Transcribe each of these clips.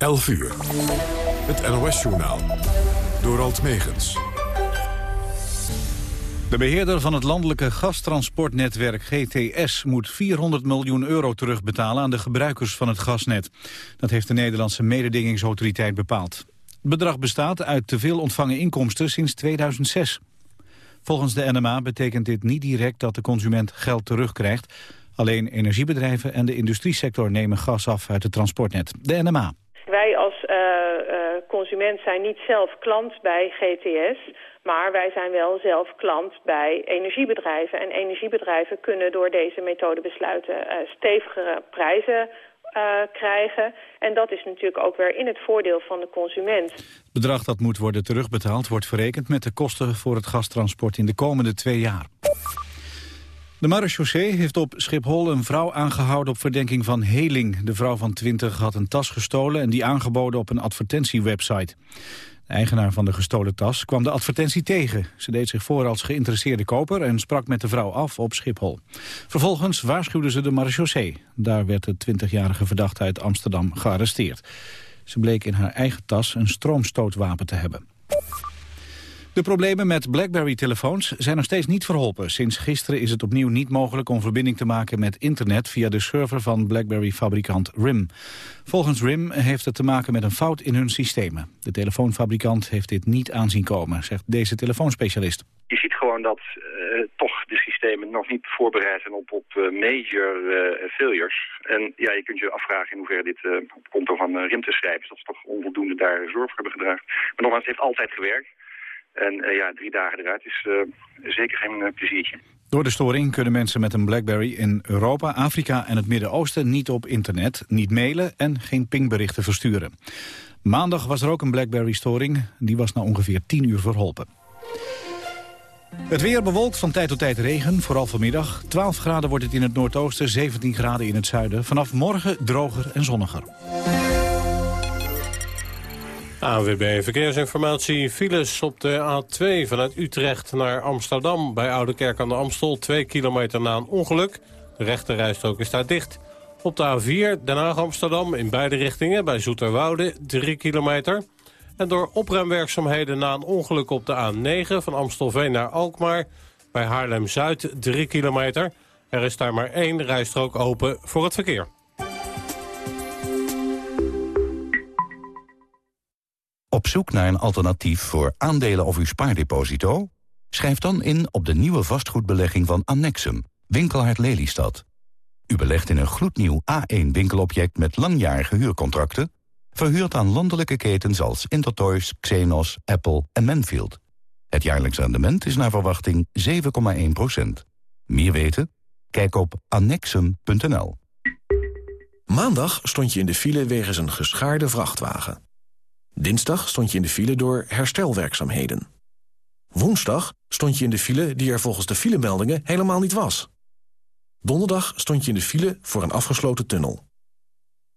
11 uur. Het NOS-journaal. Door Alt Megens. De beheerder van het landelijke gastransportnetwerk GTS moet 400 miljoen euro terugbetalen aan de gebruikers van het gasnet. Dat heeft de Nederlandse mededingingsautoriteit bepaald. Het bedrag bestaat uit te veel ontvangen inkomsten sinds 2006. Volgens de NMA betekent dit niet direct dat de consument geld terugkrijgt. Alleen energiebedrijven en de industriesector nemen gas af uit het transportnet. De NMA. Wij als uh, uh, consument zijn niet zelf klant bij GTS... maar wij zijn wel zelf klant bij energiebedrijven. En energiebedrijven kunnen door deze methode besluiten... Uh, stevigere prijzen krijgen. En dat is natuurlijk ook weer in het voordeel van de consument. Het bedrag dat moet worden terugbetaald wordt verrekend met de kosten voor het gastransport in de komende twee jaar. De marechaussee heeft op Schiphol een vrouw aangehouden op verdenking van heling. De vrouw van 20 had een tas gestolen en die aangeboden op een advertentiewebsite. De eigenaar van de gestolen tas kwam de advertentie tegen. Ze deed zich voor als geïnteresseerde koper en sprak met de vrouw af op Schiphol. Vervolgens waarschuwde ze de marechaussee. Daar werd de 20-jarige verdachte uit Amsterdam gearresteerd. Ze bleek in haar eigen tas een stroomstootwapen te hebben. De problemen met BlackBerry-telefoons zijn nog steeds niet verholpen. Sinds gisteren is het opnieuw niet mogelijk om verbinding te maken met internet via de server van BlackBerry-fabrikant RIM. Volgens RIM heeft het te maken met een fout in hun systemen. De telefoonfabrikant heeft dit niet aanzien komen, zegt deze telefoonspecialist. Je ziet gewoon dat uh, toch de systemen nog niet voorbereid zijn op, op uh, major uh, failures. En ja, je kunt je afvragen in hoeverre dit op konto van RIM te schrijven. Dat ze toch onvoldoende daar zorg voor hebben gedragen. Maar nogmaals, het heeft altijd gewerkt. En uh, ja, drie dagen eruit is uh, zeker geen uh, pleziertje. Door de storing kunnen mensen met een BlackBerry in Europa, Afrika en het Midden-Oosten niet op internet, niet mailen en geen pingberichten versturen. Maandag was er ook een BlackBerry-storing. Die was na ongeveer 10 uur verholpen. Het weer bewolkt van tijd tot tijd regen, vooral vanmiddag. 12 graden wordt het in het noordoosten, 17 graden in het zuiden. Vanaf morgen droger en zonniger. ANWB Verkeersinformatie. Files op de A2 vanuit Utrecht naar Amsterdam. Bij Oude Kerk aan de Amstel, 2 kilometer na een ongeluk. De rechte rijstrook is daar dicht. Op de A4 Den Haag-Amsterdam in beide richtingen bij Zoeterwoude, 3 kilometer. En door opruimwerkzaamheden na een ongeluk op de A9 van Amstelveen naar Alkmaar... bij Haarlem-Zuid, 3 kilometer. Er is daar maar één rijstrook open voor het verkeer. Op zoek naar een alternatief voor aandelen of uw spaardeposito? Schrijf dan in op de nieuwe vastgoedbelegging van Annexum, Winkelhard Lelystad. U belegt in een gloednieuw A1-winkelobject met langjarige huurcontracten... verhuurd aan landelijke ketens als Intertoys, Xenos, Apple en Manfield. Het jaarlijks rendement is naar verwachting 7,1% Meer weten? Kijk op annexum.nl. Maandag stond je in de file wegens een geschaarde vrachtwagen. Dinsdag stond je in de file door herstelwerkzaamheden. Woensdag stond je in de file die er volgens de filemeldingen helemaal niet was. Donderdag stond je in de file voor een afgesloten tunnel.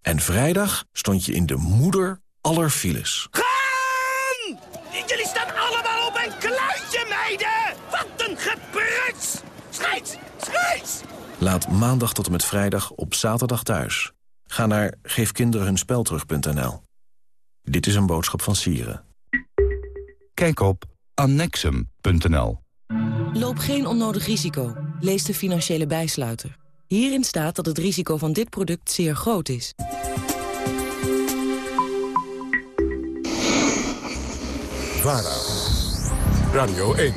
En vrijdag stond je in de moeder aller files. Gaan! Jullie staan allemaal op een kluitje, meiden! Wat een gepruts! Schijt! Schijt! Laat maandag tot en met vrijdag op zaterdag thuis. Ga naar geefkinderenhunspelterug.nl. Dit is een boodschap van Sieren. Kijk op annexum.nl. Loop geen onnodig risico. Lees de financiële bijsluiter. Hierin staat dat het risico van dit product zeer groot is. VARA. Radio 1.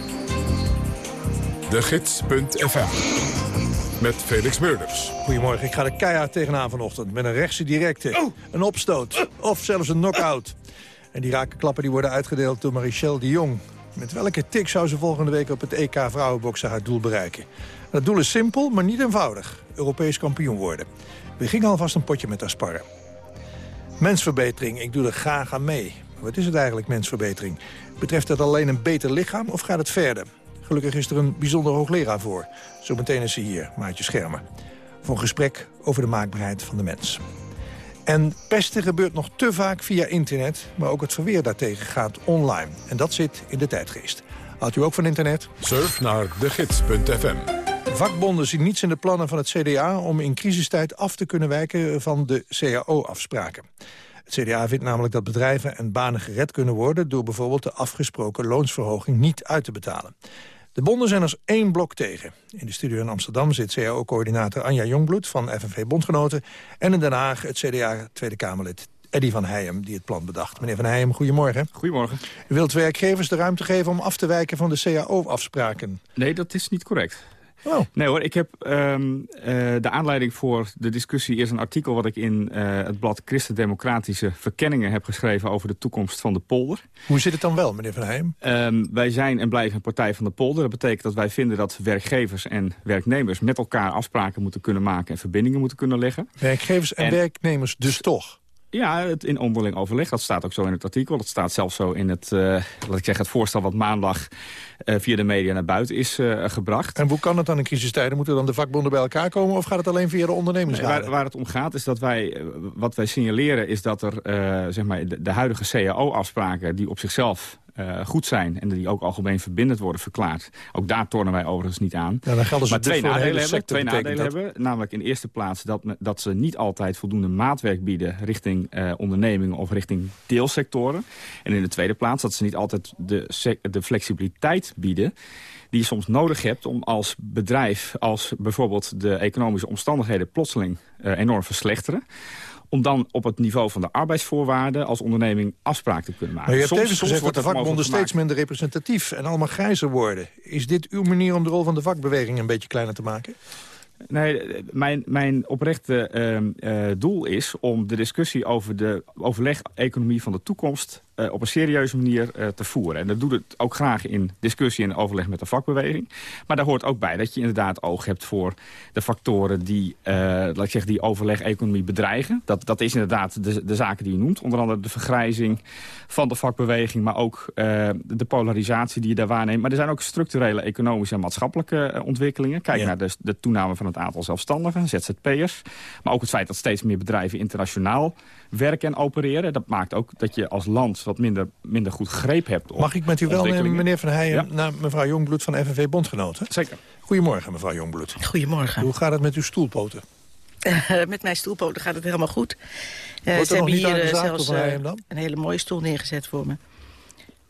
De Gids.fm. Met Felix Meurders. Goedemorgen, ik ga er keihard tegenaan vanochtend. Met een rechtse directe, een opstoot of zelfs een knock-out. En die rakenklappen die worden uitgedeeld door Marichelle de Jong. Met welke tik zou ze volgende week op het EK vrouwenboksen haar doel bereiken? Het doel is simpel, maar niet eenvoudig. Europees kampioen worden. We gingen alvast een potje met haar sparren. Mensverbetering, ik doe er graag aan mee. Wat is het eigenlijk, mensverbetering? Betreft het alleen een beter lichaam of gaat het verder? Gelukkig is er een bijzonder hoogleraar voor. Zometeen is ze hier, Maatje Schermer. Voor een gesprek over de maakbaarheid van de mens. En pesten gebeurt nog te vaak via internet, maar ook het verweer daartegen gaat online. En dat zit in de tijdgeest. Houdt u ook van internet? Surf naar degids.fm. Vakbonden zien niets in de plannen van het CDA om in crisistijd af te kunnen wijken van de CAO-afspraken. Het CDA vindt namelijk dat bedrijven en banen gered kunnen worden... door bijvoorbeeld de afgesproken loonsverhoging niet uit te betalen. De bonden zijn als één blok tegen. In de studio in Amsterdam zit CAO-coördinator Anja Jongbloed van FNV Bondgenoten... en in Den Haag het CDA Tweede Kamerlid Eddy van Heijem die het plan bedacht. Meneer van Heijem, goedemorgen. Goedemorgen. U wilt werkgevers de ruimte geven om af te wijken van de CAO-afspraken? Nee, dat is niet correct. Oh. Nee hoor, ik heb um, uh, de aanleiding voor de discussie is een artikel wat ik in uh, het blad Christen-Democratische Verkenningen heb geschreven over de toekomst van de polder. Hoe zit het dan wel, meneer Van Heijm? Um, wij zijn en blijven een partij van de polder. Dat betekent dat wij vinden dat werkgevers en werknemers met elkaar afspraken moeten kunnen maken en verbindingen moeten kunnen leggen. Werkgevers en, en werknemers dus toch? Ja, het in onderling overleg. Dat staat ook zo in het artikel. Dat staat zelfs zo in het, uh, laat ik zeggen, het voorstel wat maandag uh, via de media naar buiten is uh, gebracht. En hoe kan het dan in crisistijden? Moeten dan de vakbonden bij elkaar komen of gaat het alleen via de ondernemingsraad? Nee, waar, waar, het om gaat is dat wij, wat wij signaleren is dat er zeg maar de, de huidige CAO-afspraken die op zichzelf uh, goed zijn... en die ook algemeen verbindend worden verklaard. Ook daar tornen wij overigens niet aan. Ja, dan gelden ze maar twee nadelen, hebben, sector, twee nadelen dat? hebben. Namelijk in de eerste plaats dat, dat ze niet altijd voldoende maatwerk bieden... richting uh, ondernemingen of richting deelsectoren. En in de tweede plaats dat ze niet altijd de, de flexibiliteit bieden die je soms nodig hebt om als bedrijf... als bijvoorbeeld de economische omstandigheden plotseling uh, enorm verslechteren om dan op het niveau van de arbeidsvoorwaarden als onderneming afspraak te kunnen maken. Maar je hebt soms, gezegd dat wordt de vakbonden steeds minder representatief en allemaal grijzer worden. Is dit uw manier om de rol van de vakbeweging een beetje kleiner te maken? Nee, mijn, mijn oprechte uh, uh, doel is om de discussie over de overleg-economie van de toekomst uh, op een serieuze manier te voeren. En dat doet het ook graag in discussie en overleg met de vakbeweging. Maar daar hoort ook bij dat je inderdaad oog hebt voor de factoren die, laat ik zeggen, die overleg-economie bedreigen. Dat, dat is inderdaad de, de zaken die je noemt. Onder andere de vergrijzing van de vakbeweging, maar ook de polarisatie die je daar waarneemt. Maar er zijn ook structurele economische en maatschappelijke ontwikkelingen. Kijk ja. naar de, de toename van het aantal zelfstandigen, ZZP'ers. Maar ook het feit dat steeds meer bedrijven internationaal werken en opereren. Dat maakt ook dat je als land wat minder, minder goed greep hebt op Mag ik met u wel nemen, meneer Van Heijen, ja? naar mevrouw Jongbloed van FNV Bondgenoten? Zeker. Goedemorgen, mevrouw Jongbloed. Goedemorgen. Hoe gaat het met uw stoelpoten? Uh, met mijn stoelpoten gaat het helemaal goed. Uh, Wordt ze er nog hebben niet hier zelfs een hele mooie stoel neergezet voor me.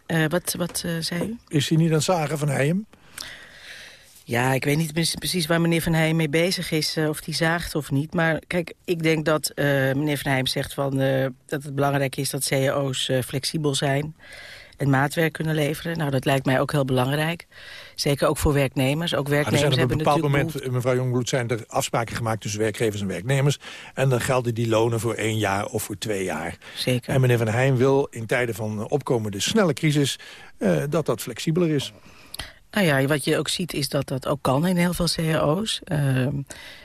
Uh, wat wat zei u? Is hij niet aan het zagen van Heijem? Ja, ik weet niet precies waar meneer Van Heijem mee bezig is, uh, of die zaagt of niet. Maar kijk, ik denk dat uh, meneer Van Heijem zegt van, uh, dat het belangrijk is dat cao's flexibel zijn en maatwerk kunnen leveren. Nou, dat lijkt mij ook heel belangrijk. Zeker ook voor werknemers. Ook werknemers ah, er zijn op een bepaald moment, behoefte... mevrouw Jongbloed, zijn er afspraken gemaakt tussen werkgevers en werknemers. En dan gelden die lonen voor één jaar of voor twee jaar. Zeker. En meneer Van Heijem wil in tijden van opkomende snelle crisis dat dat flexibeler is. Nou ja, wat je ook ziet is dat dat ook kan in heel veel cao's. Uh,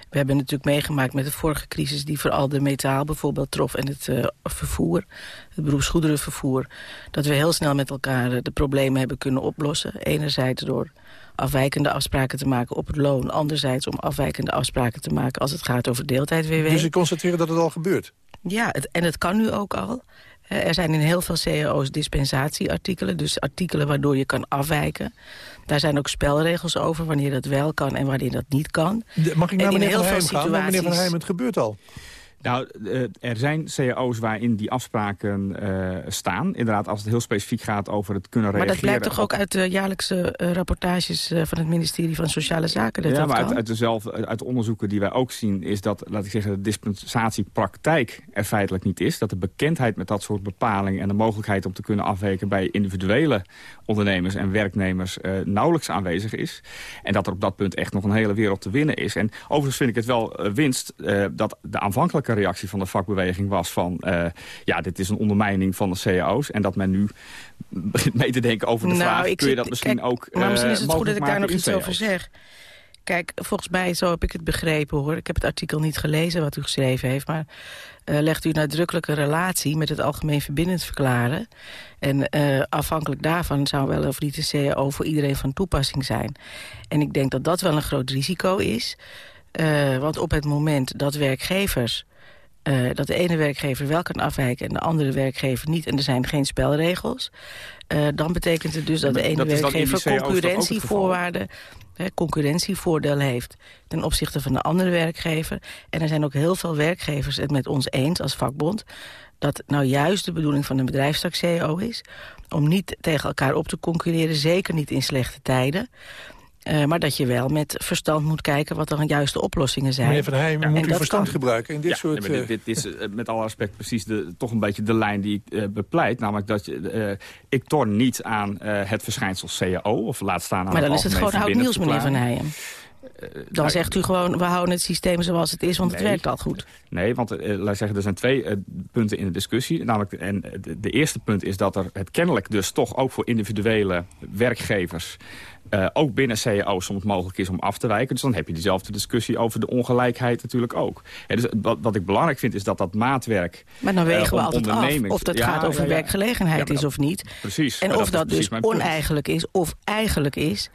we hebben natuurlijk meegemaakt met de vorige crisis... die vooral de metaal bijvoorbeeld trof en het uh, vervoer, het beroepsgoederenvervoer... dat we heel snel met elkaar de problemen hebben kunnen oplossen. Enerzijds door afwijkende afspraken te maken op het loon. Anderzijds om afwijkende afspraken te maken als het gaat over deeltijd-WW. Dus ik constateer dat het al gebeurt? Ja, het, en het kan nu ook al. Er zijn in heel veel cao's dispensatieartikelen. Dus artikelen waardoor je kan afwijken. Daar zijn ook spelregels over wanneer dat wel kan en wanneer dat niet kan. De, mag ik naar en meneer in heel Van Heijem veel gaan? situaties... Meneer Van Heijem, het gebeurt al. Nou, er zijn cao's waarin die afspraken uh, staan. Inderdaad, als het heel specifiek gaat over het kunnen reageren. Maar dat blijkt toch ook uit de jaarlijkse uh, rapportages van het ministerie van Sociale Zaken? Dat ja, dat maar uit, uit, dezelfde, uit de onderzoeken die wij ook zien... is dat, laat ik zeggen, de dispensatiepraktijk er feitelijk niet is. Dat de bekendheid met dat soort bepalingen... en de mogelijkheid om te kunnen afweken bij individuele ondernemers en werknemers... nauwelijks aanwezig is. En dat er op dat punt echt nog een hele wereld te winnen is. En overigens vind ik het wel winst dat de aanvankelijke reactie van de vakbeweging was van... Uh, ja, dit is een ondermijning van de cao's. En dat men nu begint mee te denken over de nou, vraag... kun je zit, dat misschien kijk, ook Maar misschien is het goed dat ik daar nog iets over zeg. Kijk, volgens mij, zo heb ik het begrepen hoor. Ik heb het artikel niet gelezen wat u geschreven heeft. Maar uh, legt u nadrukkelijk een relatie met het algemeen verbindend verklaren. En uh, afhankelijk daarvan zou wel of niet de CAO voor iedereen van toepassing zijn. En ik denk dat dat wel een groot risico is. Uh, want op het moment dat werkgevers uh, dat de ene werkgever wel kan afwijken en de andere werkgever niet... en er zijn geen spelregels, uh, dan betekent het dus dat de ene dat werkgever concurrentievoorwaarden... Hè, concurrentievoordeel heeft ten opzichte van de andere werkgever. En er zijn ook heel veel werkgevers het met ons eens als vakbond... dat nou juist de bedoeling van een bedrijfstak CEO is... om niet tegen elkaar op te concurreren, zeker niet in slechte tijden... Uh, maar dat je wel met verstand moet kijken wat dan juiste oplossingen zijn. Meneer Van Heijmen, ja, moet u verstand kan. gebruiken in dit ja, soort... Nee, dit, dit, is uh, met alle respect precies de, toch een beetje de lijn die ik uh, bepleit. Namelijk dat je, ik torn niet aan het verschijnsel CAO of laat staan aan Maar dan is het gewoon oud nieuws, meneer Van Heijem. Dan nou, zegt u gewoon, we houden het systeem zoals het is, want nee, het werkt al goed. Nee, want uh, laat zeggen, er zijn twee uh, punten in de discussie. Namelijk, en de, de, eerste punt is dat er het kennelijk dus toch ook voor individuele werkgevers... Uh, ook binnen CAO soms mogelijk is om af te wijken. Dus dan heb je diezelfde discussie over de ongelijkheid natuurlijk ook. Ja, dus wat, wat, ik belangrijk vind is dat dat maatwerk... Maar dan wegen we altijd af of dat ja, gaat over ja, werkgelegenheid is of niet. Precies. En of dat, dat dus oneigenlijk is of eigenlijk is.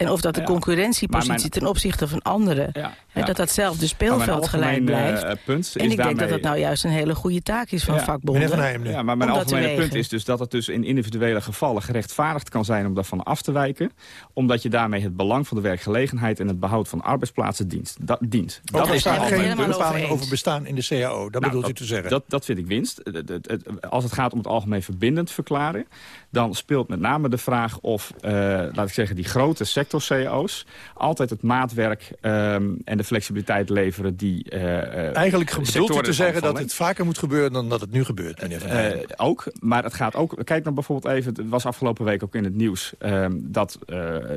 En of dat de concurrentiepositie mijn, ten opzichte van anderen... dat datzelfde speelveld gelijk blijft. Uh, punt is en ik daarmee... denk dat dat nou juist een hele goede taak is van vakbonden. Van ja, maar mijn algemene punt is dus dat het dus in individuele gevallen gerechtvaardigd kan zijn om daarvan af te wijken omdat je daarmee het belang van de werkgelegenheid... en het behoud van arbeidsplaatsen dienst, dat, dient. Ook dat is daar geen bepaling over bestaan in de CAO, dat nou, bedoelt u te zeggen? Dat, dat vind ik winst. Als het gaat om het algemeen verbindend verklaren... dan speelt met name de vraag of, uh, laat ik zeggen, die grote sector-CAO's... altijd het maatwerk um, en de flexibiliteit leveren die uh, Eigenlijk bedoelt u te zeggen dat het vaker moet gebeuren dan dat het nu gebeurt, meneer Van uh, Ook, maar het gaat ook... Kijk dan bijvoorbeeld even, het was afgelopen week ook in het nieuws... Um, dat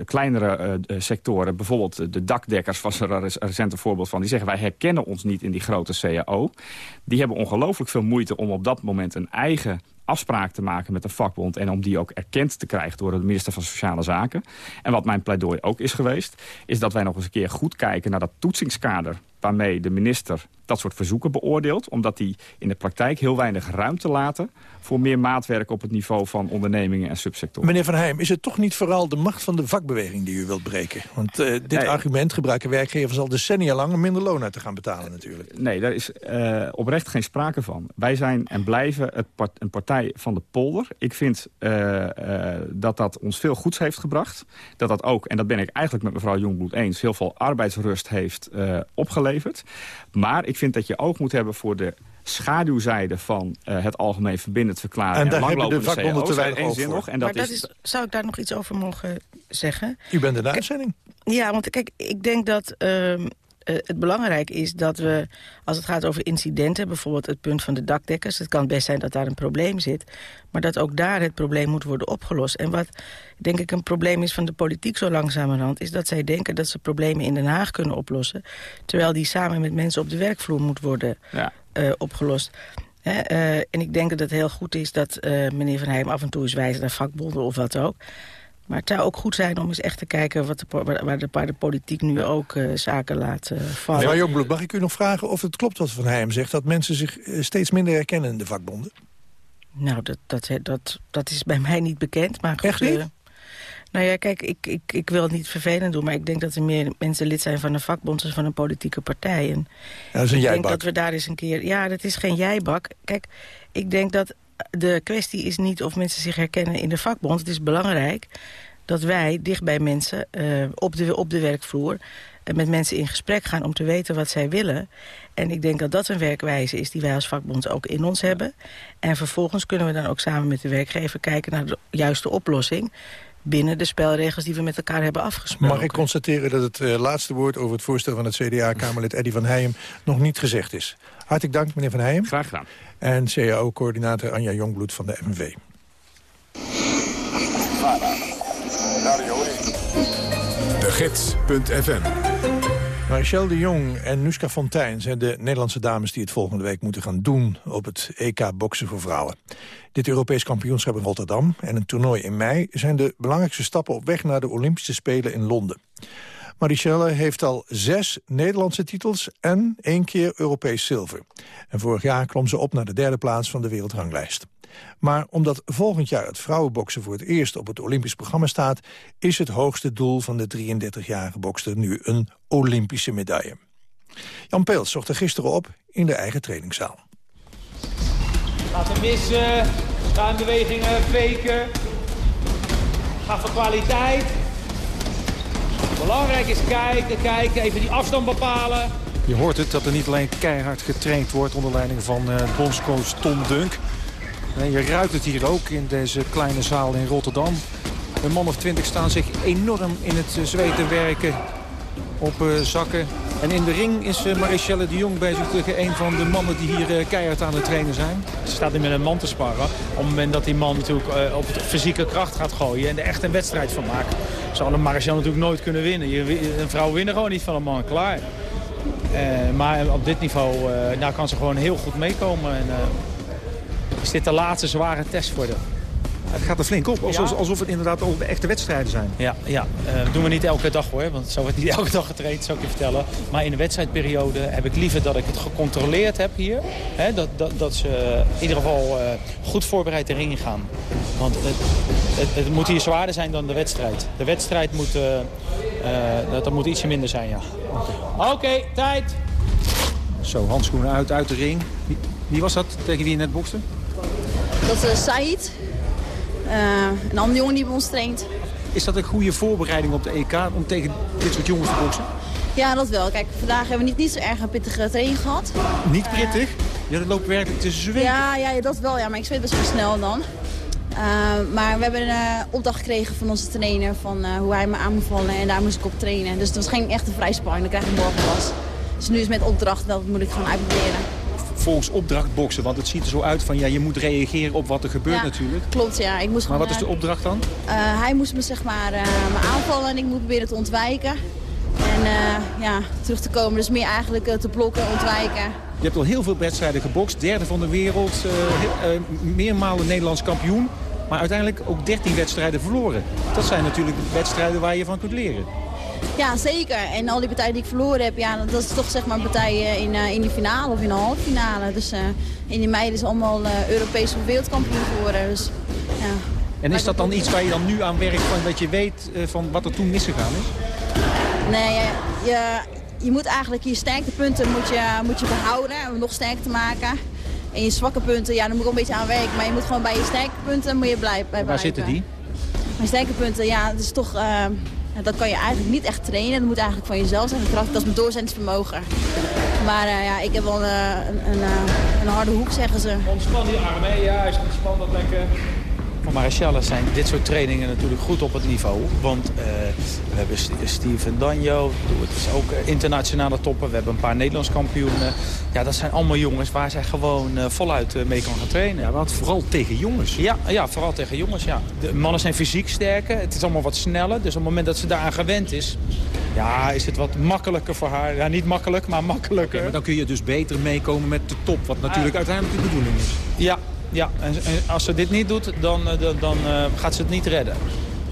kleinere sectoren, bijvoorbeeld de dakdekkers was er een recente voorbeeld van... die zeggen wij herkennen ons niet in die grote CAO. Die hebben ongelooflijk veel moeite om op dat moment een eigen afspraak te maken met de vakbond... en om die ook erkend te krijgen door de minister van Sociale Zaken. En wat mijn pleidooi ook is geweest... is dat wij nog eens een keer goed kijken naar dat toetsingskader... waarmee de minister dat soort verzoeken beoordeelt... omdat die in de praktijk heel weinig ruimte laten... voor meer maatwerk op het niveau van ondernemingen en subsectoren. Meneer Van Heijm, is het toch niet vooral de macht van de vakbeweging die u wilt breken? Want uh, dit nee. argument gebruiken werkgevers al decennia lang... om minder loon uit te gaan betalen natuurlijk. Nee, daar is uh, oprecht geen sprake van. Wij zijn en blijven het part een partij van de polder. Ik vind uh, dat dat ons veel goeds heeft gebracht. Dat dat ook, en dat ben ik eigenlijk met mevrouw Jongbloed eens... heel veel arbeidsrust heeft opgeleverd. Maar ik vind dat je oog moet hebben voor de schaduwzijde van uh, het algemeen verbindend verklaren. En daar hebben de vakbonden te weinig over. Nog, en dat maar dat is, zou ik daar nog iets over mogen zeggen? U bent in de uitzending. Ja, want kijk, ik denk dat... Uh, uh, het belangrijk is dat we, als het gaat over incidenten... bijvoorbeeld het punt van de dakdekkers... het kan best zijn dat daar een probleem zit... maar dat ook daar het probleem moet worden opgelost. En wat denk ik een probleem is van de politiek zo langzamerhand... is dat zij denken dat ze problemen in Den Haag kunnen oplossen... terwijl die samen met mensen op de werkvloer moet worden ja. uh, opgelost. He, uh, en ik denk dat het heel goed is dat meneer Van Heijm af en toe eens wijst naar vakbonden of wat ook... Maar het zou ook goed zijn om eens echt te kijken wat de, waar, de, waar de politiek nu ja. ook uh, zaken laat uh, vallen. Mevrouw Jongbloed, mag ik u nog vragen of het klopt wat Van Heijm zegt... dat mensen zich uh, steeds minder herkennen in de vakbonden? Nou, dat, dat, dat, dat is bij mij niet bekend. Maar goed, echt niet? nou ja, kijk, ik, ik, ik wil het niet vervelend doen... maar ik denk dat er meer mensen lid zijn van een vakbond... dan van een politieke partij. En ja, dat is een ik jijbak. denk dat we daar eens een keer... Ja, dat is geen jijbak. Kijk, ik denk dat de kwestie is niet of mensen zich herkennen in de vakbond. Het is belangrijk dat wij dicht bij mensen uh, op, de, op de werkvloer... Uh, met mensen in gesprek gaan om te weten wat zij willen. En ik denk dat dat een werkwijze is die wij als vakbond ook in ons hebben. En vervolgens kunnen we dan ook samen met de werkgever kijken naar de juiste oplossing binnen de spelregels die we met elkaar hebben afgesproken. Mag ik constateren dat het uh, laatste woord over het voorstel van het CDA-Kamerlid Eddy van Heijem nog niet gezegd is. Hartelijk dank, meneer van Heijem. Graag gedaan. En CAO-coördinator Anja Jongbloed van de FNV. De Gids.fm Marichelle de Jong en Nuska Fontijn zijn de Nederlandse dames... die het volgende week moeten gaan doen op het EK-boksen voor vrouwen. Dit Europees kampioenschap in Rotterdam en een toernooi in mei... zijn de belangrijkste stappen op weg naar de Olympische Spelen in Londen. Marichelle heeft al zes Nederlandse titels en één keer Europees zilver. En vorig jaar klom ze op naar de derde plaats van de wereldranglijst. Maar omdat volgend jaar het vrouwenboksen voor het eerst op het Olympisch programma staat... is het hoogste doel van de 33-jarige bokster nu een Olympische medaille. Jan Peels zocht er gisteren op in de eigen trainingszaal. Laten missen, faken. Ga voor kwaliteit. Belangrijk is kijken, kijken, even die afstand bepalen. Je hoort het dat er niet alleen keihard getraind wordt onder leiding van uh, bondscoach Tom Dunk. Je ruikt het hier ook in deze kleine zaal in Rotterdam. Een man of twintig staan zich enorm in het uh, zweten werken op uh, zakken. En in de ring is uh, Marichelle de Jong bezig tegen een van de mannen die hier uh, keihard aan het trainen zijn. Ze staat hier met een man te sparren. Op het moment dat die man natuurlijk op het fysieke kracht gaat gooien en er echt een wedstrijd van maakt, zal een Marichelle natuurlijk nooit kunnen winnen. Een vrouw winnen gewoon niet van een man, klaar. maar op dit niveau nou kan ze gewoon heel goed meekomen. En, is dit de laatste zware test voor haar. Het gaat er flink op, alsof, alsof het inderdaad ook de echte wedstrijden zijn. Ja, ja. Uh, doen we niet elke dag hoor, want zo wordt niet elke dag getraind, zou ik je vertellen. Maar in de wedstrijdperiode heb ik liever dat ik het gecontroleerd heb hier. Hè, dat, dat, dat ze in ieder geval uh, goed voorbereid erin gaan. Want het, het, het, moet hier zwaarder zijn dan de wedstrijd. De wedstrijd moet, uh, dat, dat moet ietsje minder zijn, ja. Oké, okay, tijd! Zo, handschoenen uit, uit de ring. Wie, wie was dat tegen wie je net bokste? Dat is Said. Uh, een andere jongen die bij ons traint. Is dat een goede voorbereiding op de EK om tegen dit soort jongens te boksen? Ja, dat wel. Kijk, vandaag hebben we niet, niet zo erg een pittige training gehad. Niet pittig? Uh, ja, dat loopt werkelijk te zweten. Ja, ja, dat wel. Ja, maar ik zweet best wel snel dan. Uh, maar we hebben een uh, opdracht gekregen van onze trainer van uh, hoe hij me aan moet vallen. En daar moest ik op trainen. Dus dat was geen echte vrijspanning. Dan krijg ik morgen pas. Dus nu is met opdracht, dat moet ik gewoon uitproberen volgens opdracht boksen? Want het ziet er zo uit van, ja, je moet reageren op wat er gebeurt ja, natuurlijk. Klopt, ja. Ik moest maar wat is de opdracht dan? Uh, hij moest me zeg maar uh, me aanvallen en ik moet proberen te ontwijken. En uh, ja, terug te komen. Dus meer eigenlijk te blokken, ontwijken. Je hebt al heel veel wedstrijden gebokst. Derde van de wereld, meermalen Nederlands kampioen. Maar uiteindelijk ook 13 wedstrijden verloren. Dat zijn natuurlijk wedstrijden waar je van kunt leren. Ja, zeker. En al die partijen die ik verloren heb, ja, dat is toch zeg maar partijen in, uh, in de finale of in de halve finale. Dus uh, in die meiden is allemaal uh, Europees of wereldkampioen geworden. Dus, ja. En is dat dan iets waar je dan nu aan werkt, van, dat je weet van wat er toen misgegaan is? Nee, je, je, je moet eigenlijk je sterke punten moet je, moet je behouden om nog sterker te maken. En je zwakke punten, ja, daar moet ik een beetje aan werken. Maar je moet gewoon bij je sterke punten moet je blij, bij Waar zitten die? Mijn sterke punten, ja, het is toch... Dat kan je eigenlijk niet echt trainen. Dat moet eigenlijk van jezelf zijn. Kracht, dat is mijn doorzettingsvermogen. Maar uh, ja, ik heb wel een, een, een, een, harde hoek, zeggen ze. Ontspan die armen, ja, is ontspan dat lekker. Voor zijn dit soort trainingen natuurlijk goed op het niveau. Want uh, we hebben Steven Danjo, het is ook internationale toppen. We hebben een paar Nederlands kampioenen. Ja, dat zijn allemaal jongens waar zij gewoon uh, voluit mee kan gaan trainen. Ja, want vooral tegen jongens. Ja, ja, vooral tegen jongens, ja. De mannen zijn fysiek sterker, het is allemaal wat sneller. Dus op het moment dat ze daaraan gewend is, ja, is het wat makkelijker voor haar. Ja, niet makkelijk, maar makkelijker. Ja, maar dan kun je dus beter meekomen met de top, wat natuurlijk uiteindelijk de bedoeling is. Ja, ja, en, als ze dit niet doet, dan, dan, dan uh, gaat ze het niet redden.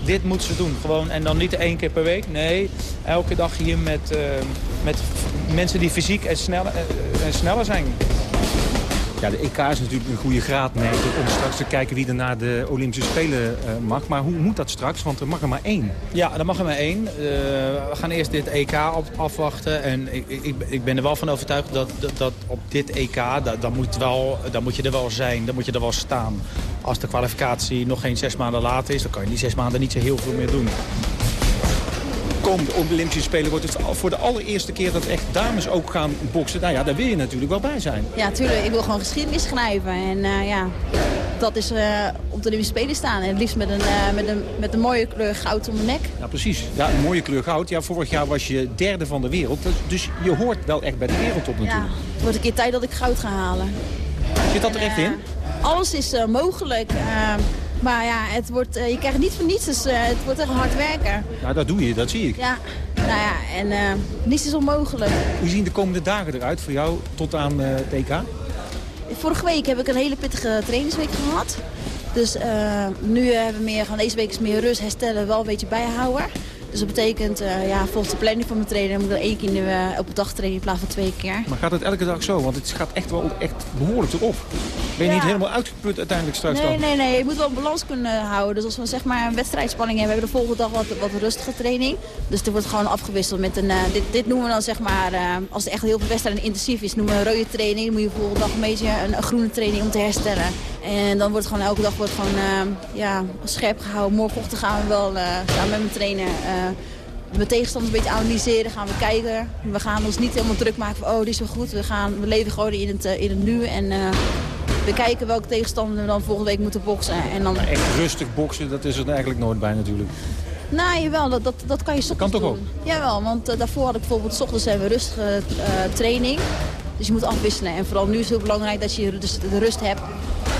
Dit moet ze doen, gewoon. En dan niet één keer per week. Nee, elke dag hier met, uh, met mensen die fysiek en sneller, uh, en sneller zijn. Ja, de EK is natuurlijk een goede graadmeter om straks te kijken wie er naar de Olympische Spelen uh, mag. Maar hoe moet dat straks? Want er mag er maar één. Ja, er mag er maar één. Uh, we gaan eerst dit EK afwachten. En ik, ik, ik, ben er wel van overtuigd dat, dat, dat op dit EK, dat, dat moet wel, dan moet je er wel zijn. Dan moet je er wel staan. Als de kwalificatie nog geen zes maanden later is, dan kan je die zes maanden niet zo heel veel meer doen komende Olympische Spelen wordt het voor de allereerste keer dat echt dames ook gaan boksen. Nou ja, daar wil je natuurlijk wel bij zijn. Ja, tuurlijk. Ik wil gewoon geschiedenis schrijven. En uh, ja, dat is uh, op de Olympische Spelen staan. En het liefst met een, uh, met, een, met een mooie kleur goud om de nek. Ja, precies. Ja, een mooie kleur goud. Ja, vorig jaar was je derde van de wereld. Dus je hoort wel echt bij de wereldtop natuurlijk. Ja, het wordt een keer tijd dat ik goud ga halen. Zit dat er echt in? Alles is mogelijk. Maar ja, het wordt, uh, je krijgt niet voor niets, dus uh, het wordt echt hard werken. Nou, dat doe je, dat zie ik. Ja, nou ja, en uh, niets is onmogelijk. Hoe zien de komende dagen eruit voor jou tot aan het EK? Vorige week heb ik een hele pittige trainingsweek gehad. Dus nu hebben we meer, van deze week is meer rust, herstellen, wel een beetje bijhouden. Dus dat betekent, uh, ja, volgens de planning van mijn trainer moet ik er één keer op de dag trainen in plaats van twee keer. Maar gaat het elke dag zo? Want het gaat echt wel echt behoorlijk erop. Ben je ja. niet helemaal uitgeput uiteindelijk straks nee, dan? Nee, nee, je moet wel een balans kunnen houden. Dus als we zeg maar een wedstrijdspanning hebben, hebben we de volgende dag wat, wat rustige training. Dus er wordt gewoon afgewisseld met een, uh, dit, dit noemen we dan zeg maar, uh, als het echt heel veel wedstrijden intensief is, noemen we een rode training. Dan moet je de volgende dag een beetje een, een groene training om te herstellen. En dan wordt gewoon elke dag wordt gewoon, ja, scherp gehouden. Morgenochtend gaan we wel samen met mijn trainer we tegenstanders een beetje analyseren, gaan we kijken. We gaan ons niet helemaal druk maken van, oh, dit is wel goed. We, gaan, we leven gewoon in het, in het nu en we kijken welke tegenstander we dan volgende week moeten boksen. En dan... Maar echt rustig boksen, dat is er eigenlijk nooit bij natuurlijk. Nou, jawel, dat, dat, dat kan je soms kan toch ook? Jawel, want uh, daarvoor had ik bijvoorbeeld... s ochtends hebben we rustige uh, training. Dus je moet afwisselen. En vooral nu is het heel belangrijk dat je dus de rust hebt